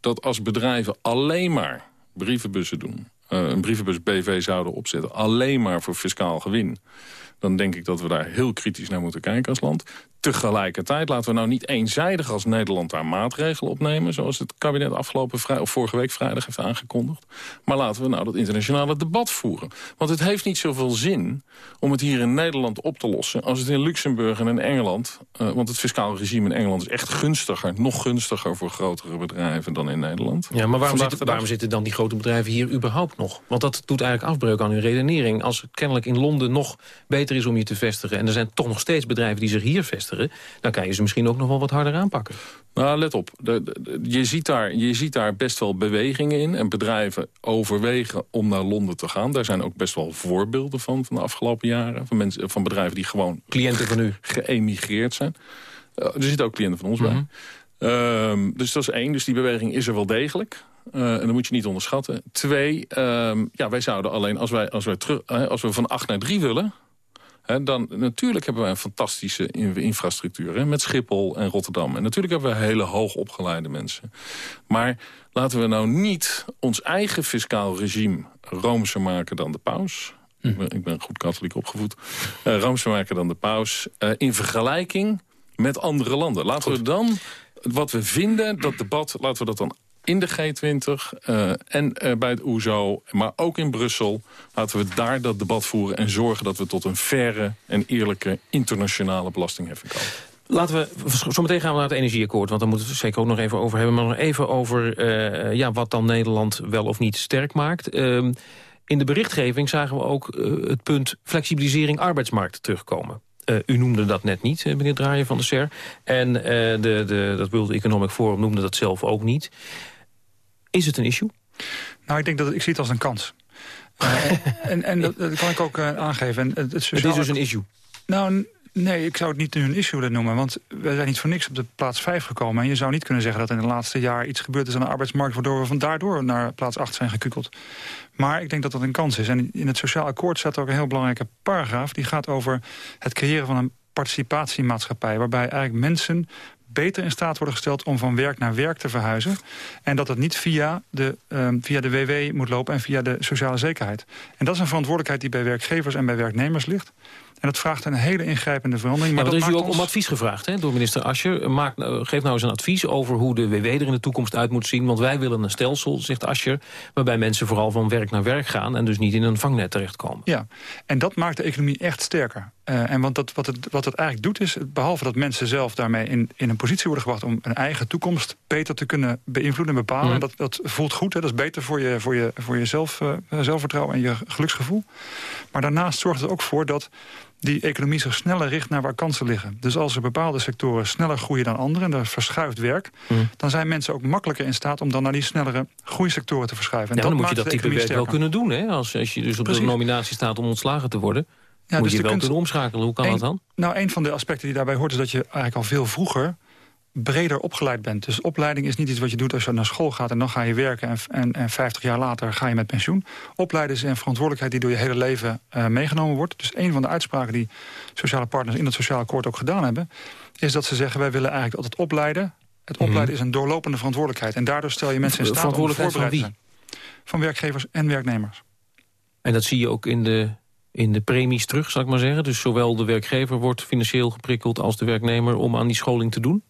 Dat als bedrijven alleen maar brievenbussen doen... Uh, een brievenbus BV zouden opzetten, alleen maar voor fiscaal gewin dan denk ik dat we daar heel kritisch naar moeten kijken als land. Tegelijkertijd laten we nou niet eenzijdig als Nederland daar maatregelen opnemen... zoals het kabinet afgelopen of vorige week vrijdag heeft aangekondigd. Maar laten we nou dat internationale debat voeren. Want het heeft niet zoveel zin om het hier in Nederland op te lossen... als het in Luxemburg en in Engeland... Uh, want het fiscaal regime in Engeland is echt gunstiger... nog gunstiger voor grotere bedrijven dan in Nederland. Ja, maar waarom, zitten, waarom zitten dan die grote bedrijven hier überhaupt nog? Want dat doet eigenlijk afbreuk aan hun redenering. Als het kennelijk in Londen nog beter is om je te vestigen... en er zijn toch nog steeds bedrijven die zich hier vestigen dan kan je ze misschien ook nog wel wat harder aanpakken. Nou, let op. je, ziet daar, je ziet daar best wel bewegingen in. En bedrijven overwegen om naar Londen te gaan. Daar zijn ook best wel voorbeelden van, van de afgelopen jaren. Van, mensen, van bedrijven die gewoon... Cliënten van u? Geëmigreerd zijn. Uh, er zitten ook cliënten van ons bij. Mhm. Ehm, dus dat is één. Dus die beweging is er wel degelijk. Uh, en dat moet je niet onderschatten. Twee, um, ja, wij zouden alleen als wij, als wij, terug, uh, als we van acht naar drie willen dan natuurlijk hebben wij een fantastische infrastructuur. met Schiphol en Rotterdam. En natuurlijk hebben we hele hoog opgeleide mensen. Maar laten we nou niet ons eigen fiscaal regime roomser maken dan de paus. Hm. Ik, ben, goed katholiek opgevoed. Uh, roomser maken dan de paus. Uh, in vergelijking met andere landen. Laten we dan wat we vinden, dat debat, laten we dat dan in de G20 uh, eh, en uh, bij het OESO, maar ook in Brussel. Laten we daar dat debat voeren en zorgen dat we tot een faire en eerlijke internationale belastingheffing komen. Laten we, zometeen gaan we naar het energieakkoord, want daar moeten we het zeker ook nog even over hebben. Maar nog even over uh, ja, wat dan Nederland wel of niet sterk maakt. Uh, in de berichtgeving zagen we ook het punt flexibilisering arbeidsmarkt terugkomen. U noemde dat net niet, meneer Draaien van de SER. En de, de, dat World Economic Forum noemde dat zelf ook niet. Is het een issue? Nou, ik denk dat ik zie het als een kans. Uh, en en dat, dat, kan ik ook uh, aangeven. En het, het, is dus een issue? Nou, nee, ik zou het niet een issue willen noemen. Want we zijn niet voor niks op de plaats 5 gekomen. En je zou niet kunnen zeggen dat in de laatste jaar iets gebeurd is aan de arbeidsmarkt... waardoor we van daardoor naar plaats 8 zijn gekukeld. Maar ik denk dat dat een kans is. En in het sociaal akkoord staat ook een heel belangrijke paragraaf. Die gaat over het creëren van een participatiemaatschappij... waarbij eigenlijk mensen beter in staat worden gesteld om van werk naar werk te verhuizen. En dat het niet via de, um, via de WW moet lopen en via de sociale zekerheid. En dat is een verantwoordelijkheid die bij werkgevers en bij werknemers ligt. En dat vraagt een hele ingrijpende verandering. Maar dat is u ook ons- om advies gevraagd hè, door minister Ascher. Maak, nou, geef nou eens een advies over hoe de WW er in de toekomst uit moet zien. Want wij willen een stelsel, zegt Ascher, waarbij mensen vooral van werk naar werk gaan... en dus niet in een vangnet terechtkomen. Ja, en dat maakt de economie echt sterker. Eh, en want dat, wat, het, wat het eigenlijk doet is, behalve dat mensen zelf daarmee in, in een positie worden gebracht... om een eigen toekomst beter te kunnen beïnvloeden en bepalen. Mhm. En dat, dat voelt goed, hè, dat is beter voor je, voor je, voor je zelf, eh, zelfvertrouwen en je geluksgevoel. Maar daarnaast zorgt het ook voor dat die economie zich sneller richt naar waar kansen liggen. Dus als er bepaalde sectoren sneller groeien dan andere... en er verschuift werk, Mhm. dan zijn mensen ook makkelijker in staat... om dan naar die snellere groeisectoren te verschuiven. En Ja, dan moet je dat type werk wel kunnen doen. Hè? Als, als je dus op Precies. de nominatie staat om ontslagen te worden... Ja, moet dus je wel kunst- kunnen omschakelen. Hoe kan dat dan? Nou, een van de aspecten die daarbij hoort... is dat je eigenlijk al veel vroeger breder opgeleid bent. Dus opleiding is niet iets wat je doet als je naar school gaat... en dan ga je werken en, en, en 50 jaar later ga je met pensioen. Opleiden is een verantwoordelijkheid die door je hele leven eh, meegenomen wordt. Dus een van de uitspraken die sociale partners in het sociaal akkoord ook gedaan hebben... is dat ze zeggen, wij willen eigenlijk altijd opleiden. Het opleiden is een doorlopende verantwoordelijkheid. En daardoor stel je mensen in staat om Mhm. Voorbereid te zijn. Van werkgevers en werknemers. En dat zie je ook in de, in de premies terug, zal ik maar zeggen. Dus zowel de werkgever wordt financieel geprikkeld als de werknemer... om aan die scholing te doen.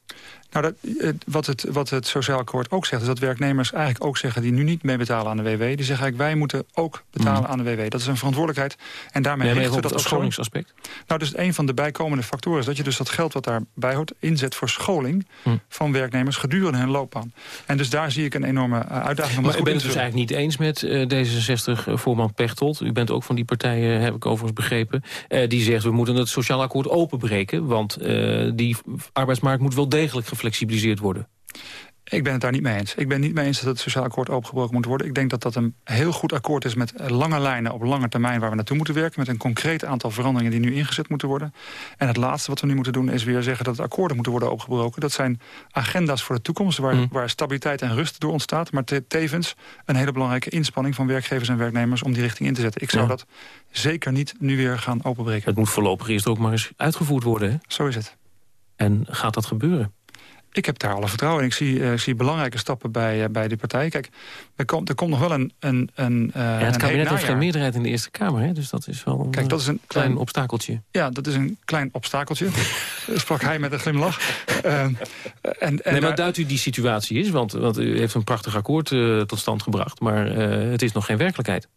Nou, dat, eh, wat, het, wat het sociaal akkoord ook zegt... is dat werknemers eigenlijk ook zeggen... die nu niet meebetalen aan de WW... die zeggen eigenlijk wij moeten ook betalen aan de WW. Dat is een verantwoordelijkheid. En daarmee we even op dat ook scholingsaspect. Nou, dus een van de bijkomende factoren is dat je dus dat geld wat daarbij hoort... inzet voor scholing Hm. van werknemers gedurende hun loopbaan. En dus daar zie ik een enorme eh, uitdaging om Maar u bent het dus eigenlijk niet eens met eh, D66-voorman Pechtold. U bent ook van die partijen, heb ik overigens begrepen. die zegt, we moeten het sociaal akkoord openbreken. Want die arbeidsmarkt moet wel degelijk geflexibiliseerd worden. Ik ben het daar niet mee eens. Ik ben niet mee eens dat het sociaal akkoord opengebroken moet worden. Ik denk dat dat een heel goed akkoord is met lange lijnen op lange termijn... waar we naartoe moeten werken, met een concreet aantal veranderingen... die nu ingezet moeten worden. En het laatste wat we nu moeten doen is weer zeggen dat de akkoorden moeten worden opengebroken. Dat zijn agenda's voor de toekomst waar, Mm. waar stabiliteit en rust door ontstaat... maar te- tevens een hele belangrijke inspanning van werkgevers en werknemers... om die richting in te zetten. Ik zou Ja. dat zeker niet nu weer gaan openbreken. Het moet voorlopig eerst ook maar eens uitgevoerd worden. Hè? Zo is het. En gaat dat gebeuren? Ik heb daar alle vertrouwen in. Ik zie, eh, ik zie belangrijke stappen bij, eh, bij die partij. Kijk, er komt, er komt nog wel een, een, een, eh, Ja, het kabinet heeft geen meerderheid in de Eerste Kamer. Hè? Dus dat is wel een, Kijk, dat is een klein klein- obstakeltje. Ja, dat is een klein obstakeltje. sprak hij met een glimlach. En, en nee, maar duidt u die situatie is? Want, want u heeft een prachtig akkoord tot stand gebracht. Maar het is nog geen werkelijkheid.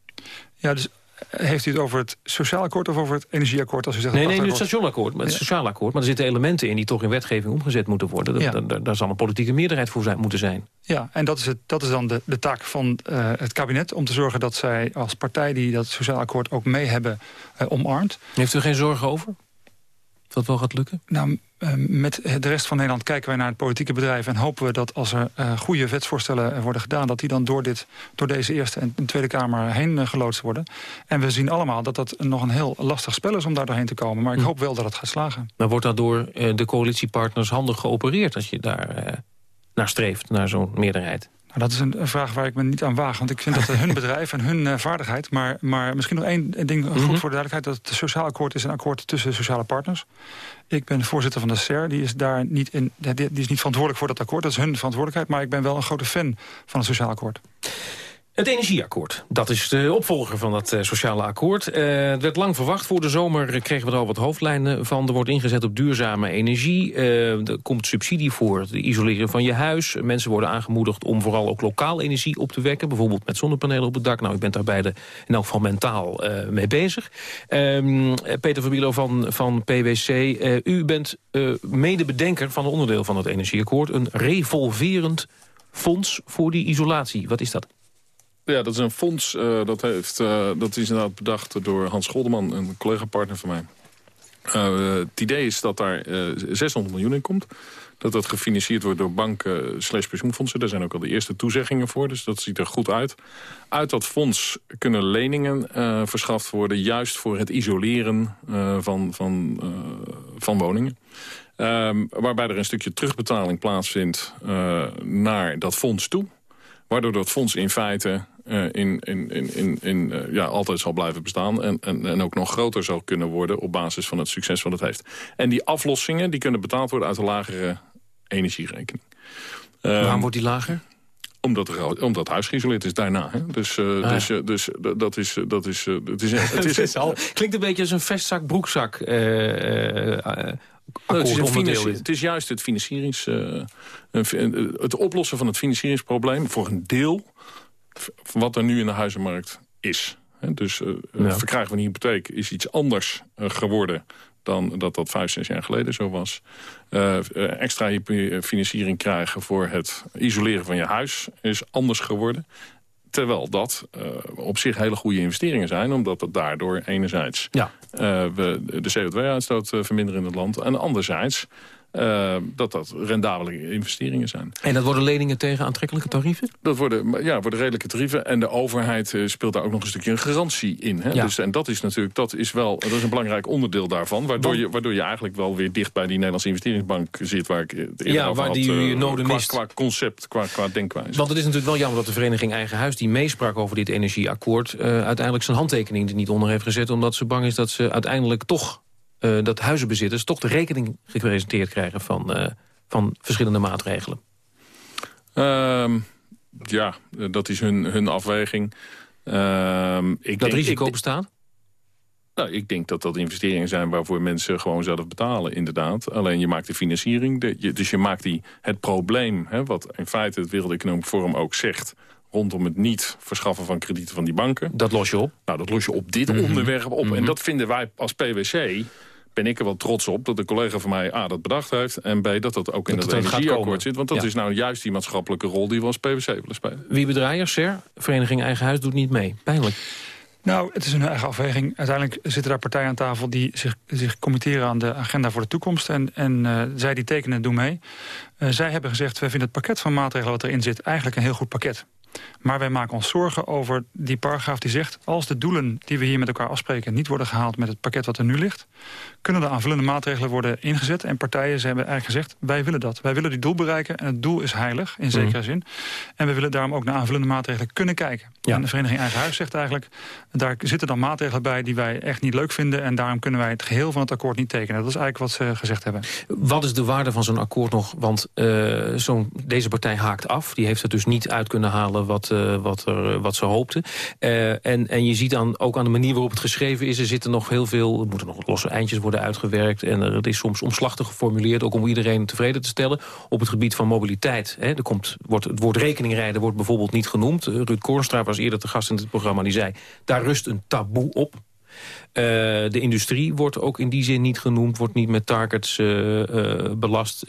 ja, dus heeft u het over het sociaal akkoord of over het energieakkoord? Als u zegt Nee, nee, nu het stationakkoord, maar het sociaal akkoord. Maar er zitten elementen in die toch in wetgeving omgezet moeten worden. Dat- Ja. daar- daar, daar zal een politieke meerderheid voor zijn, moeten zijn. Ja, en dat is, het, dat is dan de, de taak van eh, het kabinet... om te zorgen dat zij als partij die dat sociaal akkoord ook mee hebben eh, omarmd. Heeft u er geen zorgen over? Dat wel gaat lukken? Nou, eh, met de rest van Nederland kijken wij naar het politieke bedrijf... en hopen we dat als er eh, goede wetsvoorstellen worden gedaan... dat die dan door, dit, door deze Eerste en Tweede Kamer heen eh, geloodst worden. En we zien allemaal dat dat nog een heel lastig spel is om daar doorheen te komen. Maar ik Hm. hoop wel dat het gaat slagen. Dan wordt daardoor eh, de coalitiepartners handig geopereerd... als je daar naar streeft, naar zo'n meerderheid. Dat is een, vraag waar ik me niet aan waag. Want ik vind dat hun bedrijf en hun eh, vaardigheid. Maar, maar misschien nog één ding goed Mhm. voor de duidelijkheid. Dat het sociaal akkoord is een akkoord tussen sociale partners. Ik ben voorzitter van de SER. Die is daar niet, in, die is niet verantwoordelijk voor dat akkoord. Dat is hun verantwoordelijkheid. Maar ik ben wel een grote fan van het sociaal akkoord. Het energieakkoord, dat is de opvolger van dat eh, sociale akkoord. Eh, het werd lang verwacht. Voor de zomer kregen we er al wat hoofdlijnen van. Er wordt ingezet op duurzame energie. Eh, er komt subsidie voor het isoleren van je huis. Mensen worden aangemoedigd om vooral ook lokaal energie op te wekken. Bijvoorbeeld met zonnepanelen op het dak. Nou, ik ben daar beide in elk geval mentaal mee bezig. Ehm, Peter Verbielo van, van PwC, u bent medebedenker van een onderdeel van het energieakkoord. Een revolverend fonds voor die isolatie. Wat is dat? Ja, dat is een fonds, eh, dat, heeft, eh, dat is inderdaad bedacht door Hans Scholdeman, een collega-partner van mij. Eh, het idee is dat daar eh, 600 miljoen in komt. Dat dat gefinancierd wordt door banken slash pensioenfondsen. Daar zijn ook al de eerste toezeggingen voor, dus dat ziet er goed uit. Uit dat fonds kunnen leningen verschaft worden... juist voor het isoleren van, van, van woningen. Ehm, waarbij er een stukje terugbetaling plaatsvindt naar dat fonds toe. Waardoor dat fonds in feite in, in, in, in, in, eh, ja, altijd zal blijven bestaan. En, en, en ook nog groter zal kunnen worden op basis van het succes wat het heeft. En die aflossingen die kunnen betaald worden uit een lagere energierekening. Ehm, Waarom wordt die lager? Omdat, omdat huis geïsoleerd is daarna. Hè? Dus, uh, ah, dus, uh, dus dat is... Dat is, het is, het is, al, klinkt een beetje als een vestzak, broekzak. Nou, het, is het, is juist het, financierings, het oplossen van het financieringsprobleem... voor een deel wat er nu in de huizenmarkt is. Dus uh, ja. verkrijgen van een hypotheek is iets anders geworden dan dat dat vijf, zes jaar geleden zo was. Uh, extra financiering krijgen voor het isoleren van je huis is anders geworden. Terwijl dat uh, op zich hele goede investeringen zijn. Omdat het daardoor enerzijds ja. uh, we de CO2-uitstoot verminderen in het land. En anderzijds uh, dat dat rendabele investeringen zijn. En dat worden leningen tegen aantrekkelijke tarieven? Dat worden, ja, worden redelijke tarieven. En de overheid uh, speelt daar ook nog een stukje een garantie in. Hè? Ja. Dus, en dat is natuurlijk dat is wel, dat is een belangrijk onderdeel daarvan. Waardoor, je, waardoor je eigenlijk wel weer dicht bij die Nederlandse investeringsbank zit. Waar ik het ja, waar die uh, noden qua. Qua concept, qua, qua denkwijze. Want het is natuurlijk wel jammer dat de vereniging Eigen Huis... die meesprak over dit energieakkoord... uiteindelijk zijn handtekening er niet onder heeft gezet... omdat ze bang is dat ze uiteindelijk toch uh, dat huizenbezitters toch de rekening gepresenteerd krijgen van, uh, van verschillende maatregelen? Um, ja, dat is hun, hun afweging. Um, ik dat denk, risico ik, bestaat? Nou, ik denk dat dat investeringen zijn waarvoor mensen gewoon zelf betalen, inderdaad. Alleen je maakt de financiering, de, je, dus je maakt die, het probleem... Hè, wat in feite het Wereld Economisch Forum ook zegt rondom het niet verschaffen van kredieten van die banken. Dat los je op? Nou, dat los je op dit mm -hmm. onderwerp op. Mm -hmm. En dat vinden wij als PwC ben ik er wel trots op dat de collega van mij A, dat bedacht heeft... en B, dat dat ook in dat het energieakkoord zit. Want dat ja. is nou juist die maatschappelijke rol die we als PwC willen spelen. Wie bedraaiers, Ser? Vereniging Eigen Huis doet niet mee. Pijnlijk. Nou, het is een eigen afweging. Uiteindelijk zitten daar partijen aan tafel die zich, zich committeren aan de agenda voor de toekomst. En, en uh, zij die tekenen doen mee. Uh, zij hebben gezegd, wij vinden het pakket van maatregelen wat erin zit eigenlijk een heel goed pakket. Maar wij maken ons zorgen over die paragraaf die zegt... als de doelen die we hier met elkaar afspreken niet worden gehaald met het pakket wat er nu ligt... kunnen er aanvullende maatregelen worden ingezet. En partijen ze hebben eigenlijk gezegd, wij willen dat. Wij willen die doel bereiken en het doel is heilig, in zekere mm. zin. En we willen daarom ook naar aanvullende maatregelen kunnen kijken. Ja. En de Vereniging Eigen Huis zegt eigenlijk... daar zitten dan maatregelen bij die wij echt niet leuk vinden... en daarom kunnen wij het geheel van het akkoord niet tekenen. Dat is eigenlijk wat ze gezegd hebben. Wat is de waarde van zo'n akkoord nog? Want uh, zo'n deze partij haakt af. Die heeft het dus niet uit kunnen halen wat, uh, wat, er, wat ze hoopten. Uh, en, en je ziet dan ook aan de manier waarop het geschreven is... er zitten nog heel veel, er moeten nog losse eindjes worden uitgewerkt... en het is soms omslachtig geformuleerd, ook om iedereen tevreden te stellen. Op het gebied van mobiliteit. Hè, er komt, wordt, het woord rekeningrijden wordt bijvoorbeeld niet genoemd. Ruud Kornstra was eerder te gast in het programma, die zei... daar rust een taboe op. Uh, de industrie wordt ook in die zin niet genoemd, wordt niet met targets uh, uh, belast,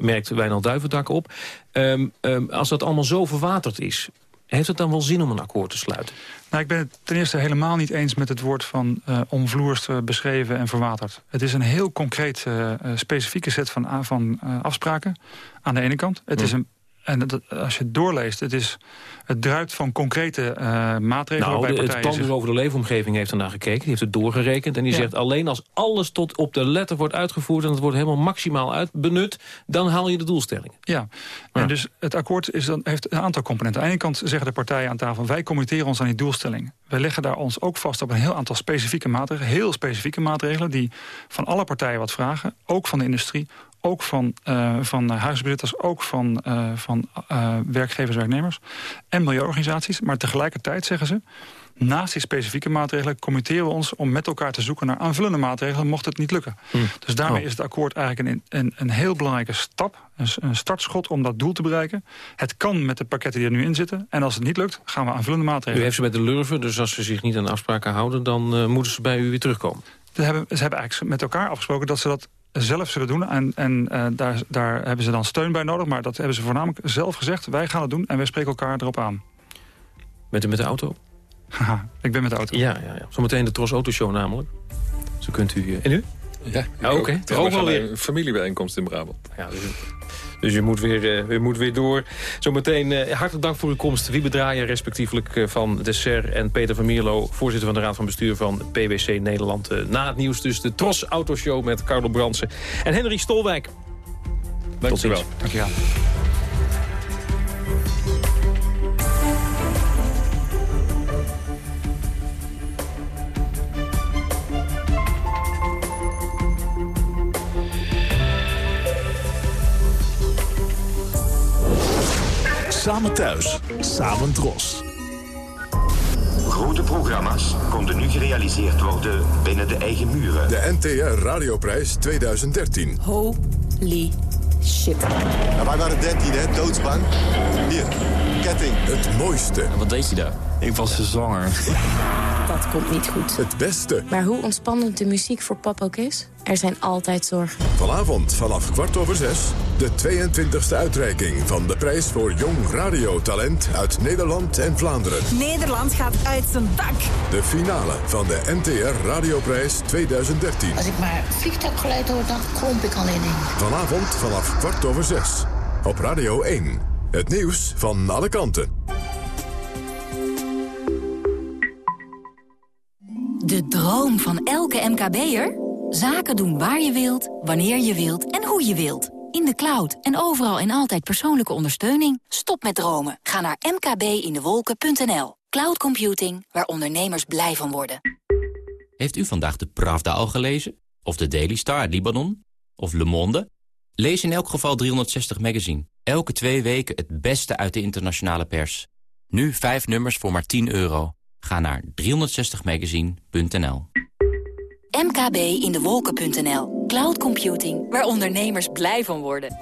merkt Wijnald Duivendak op. Um, um, als dat allemaal zo verwaterd is, heeft het dan wel zin om een akkoord te sluiten? Nou, ik ben het ten eerste helemaal niet eens met het woord van uh, omvloers beschreven en verwaterd. Het is een heel concreet, uh, specifieke set van, van afspraken aan de ene kant. Het is een en dat, als je het doorleest, het, is, het druipt van concrete uh, maatregelen... Nou, de, het plan over de leefomgeving heeft ernaar gekeken. Die heeft het doorgerekend. En die ja. zegt alleen als alles tot op de letter wordt uitgevoerd... en het wordt helemaal maximaal uitbenut... dan haal je de doelstellingen. Ja, ja. en dus het akkoord is dan, heeft een aantal componenten. Aan de ene kant zeggen de partijen aan tafel... wij committeren ons aan die doelstellingen. Wij leggen daar ons ook vast op een heel aantal specifieke maatregelen. Heel specifieke maatregelen die van alle partijen wat vragen. Ook van de industrie, ook van, uh, van huisbezitters, ook van, uh, van uh, werkgevers, werknemers en milieuorganisaties. Maar tegelijkertijd zeggen ze, naast die specifieke maatregelen committeren we ons om met elkaar te zoeken naar aanvullende maatregelen, mocht het niet lukken. Hmm. Dus daarmee oh. is het akkoord eigenlijk een, een, een heel belangrijke stap, een, een, startschot om dat doel te bereiken. Het kan met de pakketten die er nu in zitten. En als het niet lukt, gaan we aanvullende maatregelen. U heeft ze met de lurven, dus als ze zich niet aan afspraken houden, dan moeten ze bij u weer terugkomen. Hebben, ze hebben eigenlijk met elkaar afgesproken dat ze dat zelf zullen doen. En, en uh, daar, daar hebben ze dan steun bij nodig. Maar dat hebben ze voornamelijk zelf gezegd. Wij gaan het doen en wij spreken elkaar erop aan. Bent u met de auto? Haha, ik ben met de auto. Ja, ja, ja. zometeen de Tros Autoshow namelijk. Zo kunt u... Uh, en u? Ja, oh, oké. Okay. Ook wel weer. Een familiebijeenkomst in Brabant. Ja, dus, dus je moet weer, uh, u moet weer door. Zometeen uh, hartelijk dank voor uw komst. Wie bedraaien respectievelijk uh, van de SER en Peter van Mierlo... voorzitter van de Raad van Bestuur van PwC Nederland. na het nieuws dus de Tros Autoshow met Carlo Bransen en Henry Stolwijk. Dank u wel. Dank je wel. Samen thuis, samen dros. Grote programma's konden nu gerealiseerd worden binnen de eigen muren. De NTR Radioprijs 2013. Holy shit. Ja, wij waren 13, hè? Doodsbang. Hier, ketting. Het mooiste. wat deed je daar? Ik was zwanger. Dat komt niet goed. Het beste. Maar hoe ontspannend de muziek voor pap ook is, er zijn altijd zorgen. Vanavond vanaf kwart over zes, de 22e uitreiking van de prijs voor jong radiotalent uit Nederland en Vlaanderen. Nederland gaat uit zijn dak. De finale van de NTR Radioprijs 2013. Als ik maar vliegtuiggeluid hoor, dan kromp ik al in. Vanavond vanaf kwart over zes. Op Radio 1. Het nieuws van alle kanten. De droom van elke MKB'er? Zaken doen waar je wilt, wanneer je wilt en hoe je wilt. In de cloud en overal en altijd persoonlijke ondersteuning. Stop met dromen. Ga naar mkbindewolken.nl. Cloud computing, waar ondernemers blij van worden. Heeft u vandaag de Pravda al gelezen? Of de Daily Star uit Libanon? Of Le Monde? Lees in elk geval 360 Magazine. Elke twee weken het beste uit de internationale pers. Nu vijf nummers voor maar 10 euro. Ga naar 360magazine.nl. mkbindewolken.nl. Cloud computing, waar ondernemers blij van worden.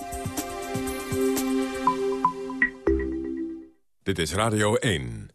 Dit is Radio 1.